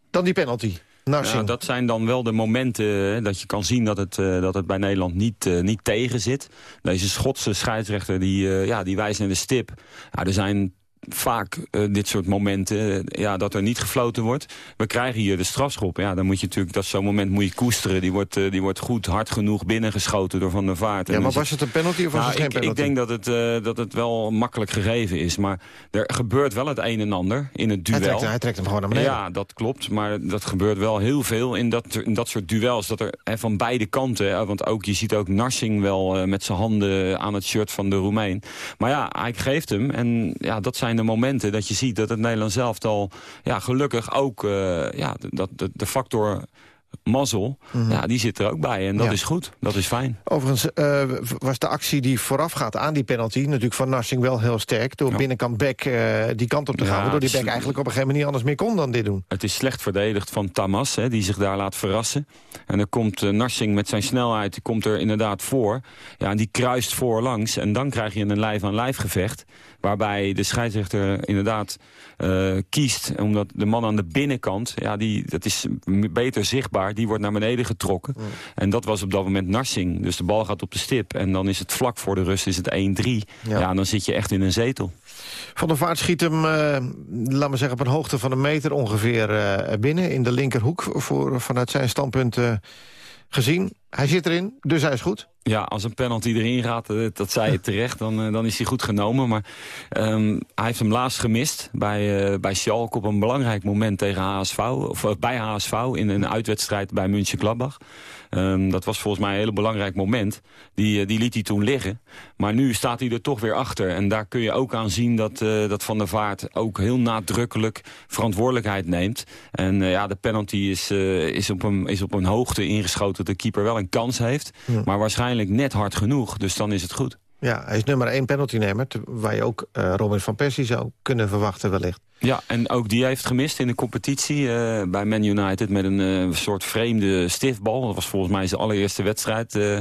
Dan die penalty. Ja, dat zijn dan wel de momenten dat je kan zien dat het, eh, dat het bij Nederland niet, niet tegen zit. Deze Schotse scheidsrechter die, ja, die wijst naar de stip. Ja, er zijn vaak eh, dit soort momenten eh, ja, dat er niet gefloten wordt. We krijgen hier de strafschop. Ja, dan moet je natuurlijk dat zo'n moment moet je koesteren. Die wordt, eh, die wordt goed hard genoeg binnengeschoten door Van der Vaart. ja, maar was het een penalty of was nou, het geen ik, penalty? ik denk dat het, dat het wel makkelijk gegeven is. Maar er gebeurt wel het een en ander in het duel. hij, trekt, hij trekt hem gewoon naar beneden. Ja, dat klopt. Maar dat gebeurt wel heel veel in dat, in dat soort duels. Dat er hè, van beide kanten, hè, want ook, je ziet ook Narsing wel met zijn handen aan het shirt van de Roemeen. Maar ja, hij geeft hem. En ja, dat zijn de momenten dat je ziet dat het Nederlands zelf al ja, gelukkig ook eh, ja, dat, de, de factor mazzel, ja, die zit er ook bij. En dat Mhm. Ja. is goed. Dat is fijn. Overigens eh, was de actie die voorafgaat aan die penalty... natuurlijk van Narsing wel heel sterk. Door Ja. binnenkant Beck eh, die kant op te gaan. Waardoor die Beck eigenlijk op een gegeven moment niet anders meer kon dan dit doen. Het is slecht verdedigd van Tamas, hè, die zich daar laat verrassen. En dan komt Narsing met zijn snelheid, die komt er inderdaad voor. Ja, en die kruist voorlangs. En dan krijg je een lijf-aan-lijf gevecht. Waarbij de scheidsrechter inderdaad eh, kiest. Omdat de man aan de binnenkant, ja, die, dat is beter zichtbaar. Die wordt naar beneden getrokken. En dat was op dat moment Narsing. Dus de bal gaat op de stip. En dan is het vlak voor de rust is het 1-3. Ja. Ja. dan zit je echt in een zetel. Van der Vaart schiet hem, eh, laat maar zeggen, op een hoogte van een meter ongeveer eh, binnen. In de linkerhoek, voor, vanuit zijn standpunt gezien. Hij zit erin, dus hij is goed. Ja, als een penalty erin gaat, eh, dat zei je terecht, dan, eh, dan is hij goed genomen. Maar um, hij heeft hem laatst gemist bij, uh, bij Schalke op een belangrijk moment tegen HSV. Of bij HSV in een uitwedstrijd bij München Gladbach. Um, dat was volgens mij een hele belangrijk moment. Die, die liet hij toen liggen. Maar nu staat hij er toch weer achter. En daar kun je ook aan zien dat, uh, dat Van der Vaart ook heel nadrukkelijk verantwoordelijkheid neemt. En uh, ja, de penalty is, uh, is, op een, is op een hoogte ingeschoten dat de keeper wel een kans heeft. Ja. Maar waarschijnlijk net hard genoeg. Dus dan is het goed. Ja, hij is nummer één penaltynemer. Waar je ook Robin van Persie zou kunnen verwachten wellicht. Ja, en ook die heeft gemist in de competitie uh, bij Man United... met een uh, soort vreemde stiftbal. Dat was volgens mij zijn allereerste wedstrijd. Uh,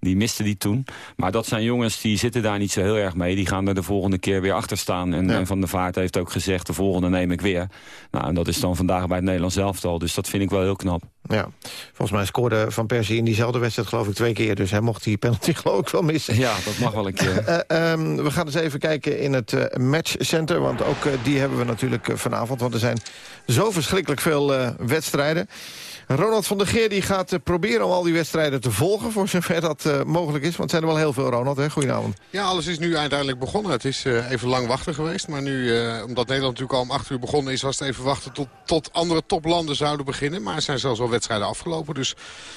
die miste die toen. Maar dat zijn jongens die zitten daar niet zo heel erg mee. Die gaan er de volgende keer weer achter staan. En, ja. en Van der Vaart heeft ook gezegd, de volgende neem ik weer. Nou, en dat is dan vandaag bij het Nederlands elftal. Dus dat vind ik wel heel knap. Ja, volgens mij scoorde Van Persie in diezelfde wedstrijd geloof ik twee keer. Dus hij mocht die penalty geloof ik wel missen. Ja, dat mag wel een keer. um, we gaan eens even kijken in het matchcenter. Want ook die hebben we natuurlijk vanavond. Want er zijn zo verschrikkelijk veel wedstrijden. Ronald van der Geer die gaat uh, proberen om al die wedstrijden te volgen... voor zover dat uh, mogelijk is. Want het zijn er wel heel veel, Ronald. Hè? Goedenavond. Ja, alles is nu uiteindelijk begonnen. Het is uh, even lang wachten geweest. Maar nu, omdat Nederland natuurlijk al om 8 uur begonnen is... was het even wachten tot, tot andere toplanden zouden beginnen. Maar er zijn zelfs al wedstrijden afgelopen. Dus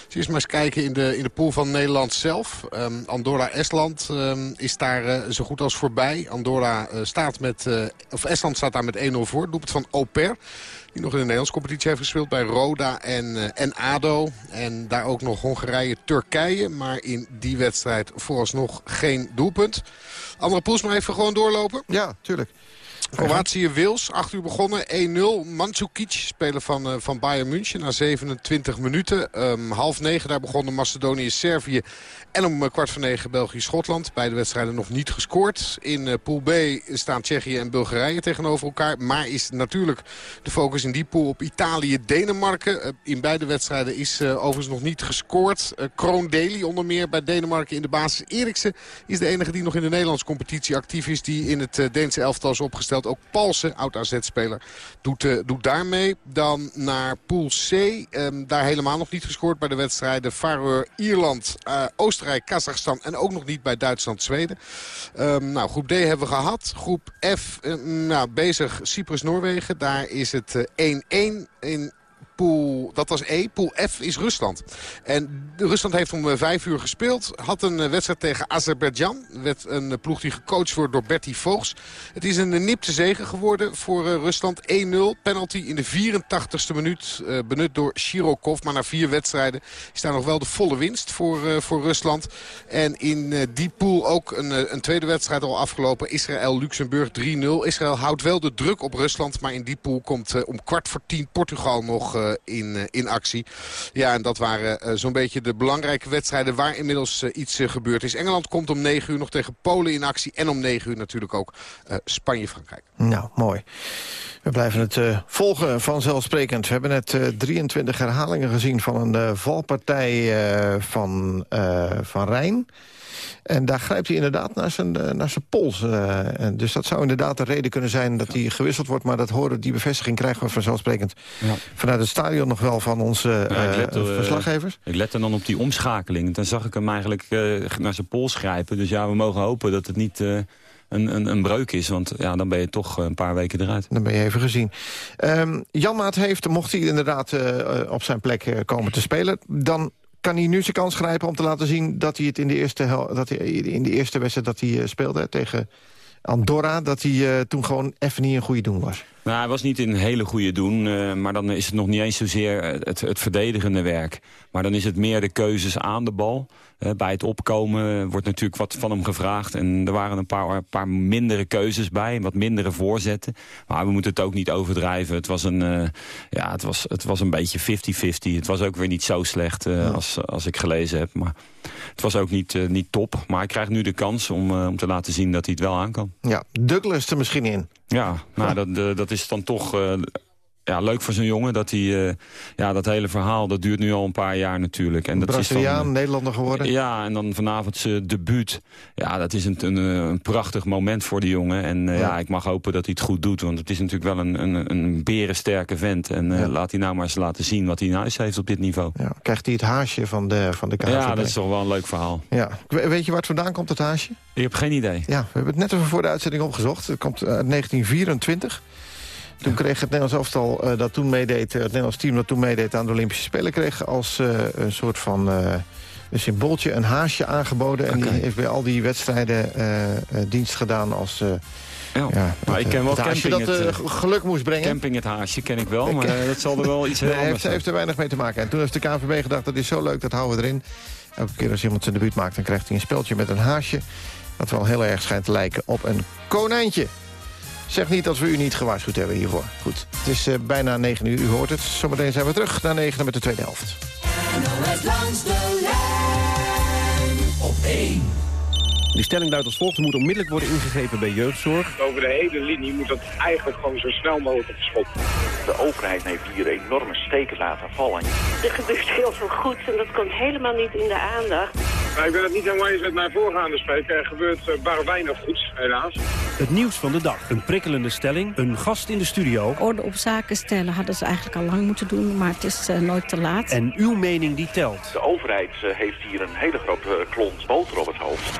eerst maar eens kijken in de, in de pool van Nederland zelf. Um, Andorra-Estland um, is daar zo goed als voorbij. Andorra staat met... of Estland staat daar met 1-0 voor. Doelpunt van Oper. Die nog in de Nederlandse competitie heeft gespeeld bij Roda en, uh, en ADO. En daar ook nog Hongarije-Turkije. Maar in die wedstrijd vooralsnog geen doelpunt. Andere poels maar even gewoon doorlopen. Ja, tuurlijk. Kroatië-Wils, 8 uur begonnen, 1-0. Mandzukic, speler van, uh, van Bayern München, na 27 minuten. Um, half negen daar begonnen Macedonië-Servië. En om kwart voor negen België-Schotland. Beide wedstrijden nog niet gescoord. In uh, pool B staan Tsjechië en Bulgarije tegenover elkaar. Maar is natuurlijk de focus in die pool op Italië-Denemarken. In beide wedstrijden is overigens nog niet gescoord. Kroon Deli onder meer bij Denemarken in de basis. Eriksen is de enige die nog in de Nederlandse competitie actief is. Die in het Deense elftal is opgesteld. Ook Palsen, oud-AZ-speler, doet, doet daarmee. Dan naar pool C. Um, daar helemaal nog niet gescoord bij de wedstrijden. Faroe, Ierland, Oostenrijk. Oostenrijk, Kazachstan en ook nog niet bij Duitsland, Zweden. Um, nou, groep D hebben we gehad. Groep F, uh, nou, bezig Cyprus-Noorwegen. Daar is het 1-1 uh, in Pool, dat was E. Pool F is Rusland. En Rusland heeft om vijf uur gespeeld. Had een wedstrijd tegen Azerbeidzjan. Werd een ploeg die gecoacht wordt door Bertie Voogs. Het is een nipte zege geworden voor Rusland. 1-0. Penalty in de 84ste minuut. Benut door Shirokov. Maar na vier wedstrijden is daar nog wel de volle winst voor, voor Rusland. En in die pool ook een, een, tweede wedstrijd al afgelopen. Israël-Luxemburg 3-0. Israël houdt wel de druk op Rusland. Maar in die pool komt om kwart voor tien Portugal nog in, in actie. Ja, en dat waren zo'n beetje de belangrijke wedstrijden waar inmiddels iets gebeurd is. Engeland komt om 9 uur nog tegen Polen in actie. En om 9 uur natuurlijk ook Spanje-Frankrijk. Nou, mooi. We blijven het uh, volgen vanzelfsprekend. We hebben net uh, 23 herhalingen gezien van een valpartij van, van Rijn. En daar grijpt hij inderdaad naar zijn, naar zijn pols. en dus dat zou inderdaad de reden kunnen zijn dat hij gewisseld wordt. Maar dat horen, die bevestiging krijgen we vanzelfsprekend ja. vanuit het stadion nog wel van onze ja, ik let, verslaggevers. ik lette dan op die omschakeling. Dan zag ik hem eigenlijk naar zijn pols grijpen. Dus ja, we mogen hopen dat het niet een, een, een, breuk is. Want ja, dan ben je toch een paar weken eruit. Dan ben je even gezien. Um, Janmaat heeft, mocht hij inderdaad uh, op zijn plek komen te spelen... dan kan hij nu zijn kans grijpen om te laten zien... dat hij het in de eerste, dat hij in de eerste wedstrijd dat hij uh, speelde tegen Andorra... dat hij toen gewoon even niet een goede doen was. Nou, hij was niet in een hele goede doen, uh, maar dan is het nog niet eens zozeer het, het, verdedigende werk. Maar dan is het meer de keuzes aan de bal. Uh, bij het opkomen wordt natuurlijk wat van hem gevraagd. En er waren een paar, paar mindere keuzes bij, wat mindere voorzetten. Maar we moeten het ook niet overdrijven. Het was een, uh, ja, het was, het was een beetje 50-50. Het was ook weer niet zo slecht ja. als, als ik gelezen heb. Maar het was ook niet, niet top. Maar hij krijgt nu de kans om, om te laten zien dat hij het wel aan kan. Ja, Douglas er misschien in. Ja, nou, dat, dat is dan toch... Ja, leuk voor zo'n jongen. Dat, hij, eh, ja, dat hele verhaal, dat duurt nu al een paar jaar natuurlijk. En dat Braziliaan, is dan, Nederlander geworden. Ja, en dan vanavond zijn debuut. Ja, dat is een, een, een prachtig moment voor die jongen. En ja. ja. ik mag hopen dat hij het goed doet. Want het is natuurlijk wel een, een, een berensterke vent. En ja. laat hij nou maar eens laten zien wat hij in huis heeft op dit niveau. Ja, krijgt hij het haasje van de, van de KVB? Ja, dat is toch wel een leuk verhaal. Ja. Weet je waar het vandaan komt, het haasje? Ik heb geen idee. Ja, we hebben het net even voor de uitzending opgezocht. Het komt uit 1924. Toen kreeg het Nederlands elftal uh, dat toen meedeed, het Nederlands team dat toen meedeed aan de Olympische Spelen, kreeg als uh, een soort van een symbooltje een haasje aangeboden. Okay. En die heeft bij al die wedstrijden dienst gedaan als. Ja, ja maar ik ken wel het camping dat het, geluk moest brengen. Camping het haasje ken ik wel, maar dat zal er wel iets heel nee, anders heeft, heeft er weinig mee te maken. En toen heeft de KNVB gedacht, dat is zo leuk, dat houden we erin. Elke keer als iemand zijn debuut maakt, dan krijgt hij een speeltje met een haasje. Dat wel heel erg schijnt te lijken op een konijntje. Zeg niet dat we u niet gewaarschuwd hebben hiervoor. Goed, het is uh, bijna 9 uur, u hoort het. Zometeen zijn we terug naar 9 met de tweede helft. NOS langs de lijn op 1. Die stelling luidt als volgt. Er moet onmiddellijk worden ingegrepen bij jeugdzorg. Over de hele linie moet dat eigenlijk gewoon zo snel mogelijk op schot. De overheid heeft hier enorme steken laten vallen. Er gebeurt heel veel goeds en dat komt helemaal niet in de aandacht. Nou, ik ben het niet helemaal eens met mijn voorgaande spreker. Er gebeurt uh, bar weinig goeds, helaas. Het nieuws van de dag. Een prikkelende stelling. Een gast in de studio. Orde op zaken stellen hadden ze eigenlijk al lang moeten doen, maar het is uh, nooit te laat. En uw mening die telt. De overheid uh, heeft hier een hele grote klont boter op het hoofd.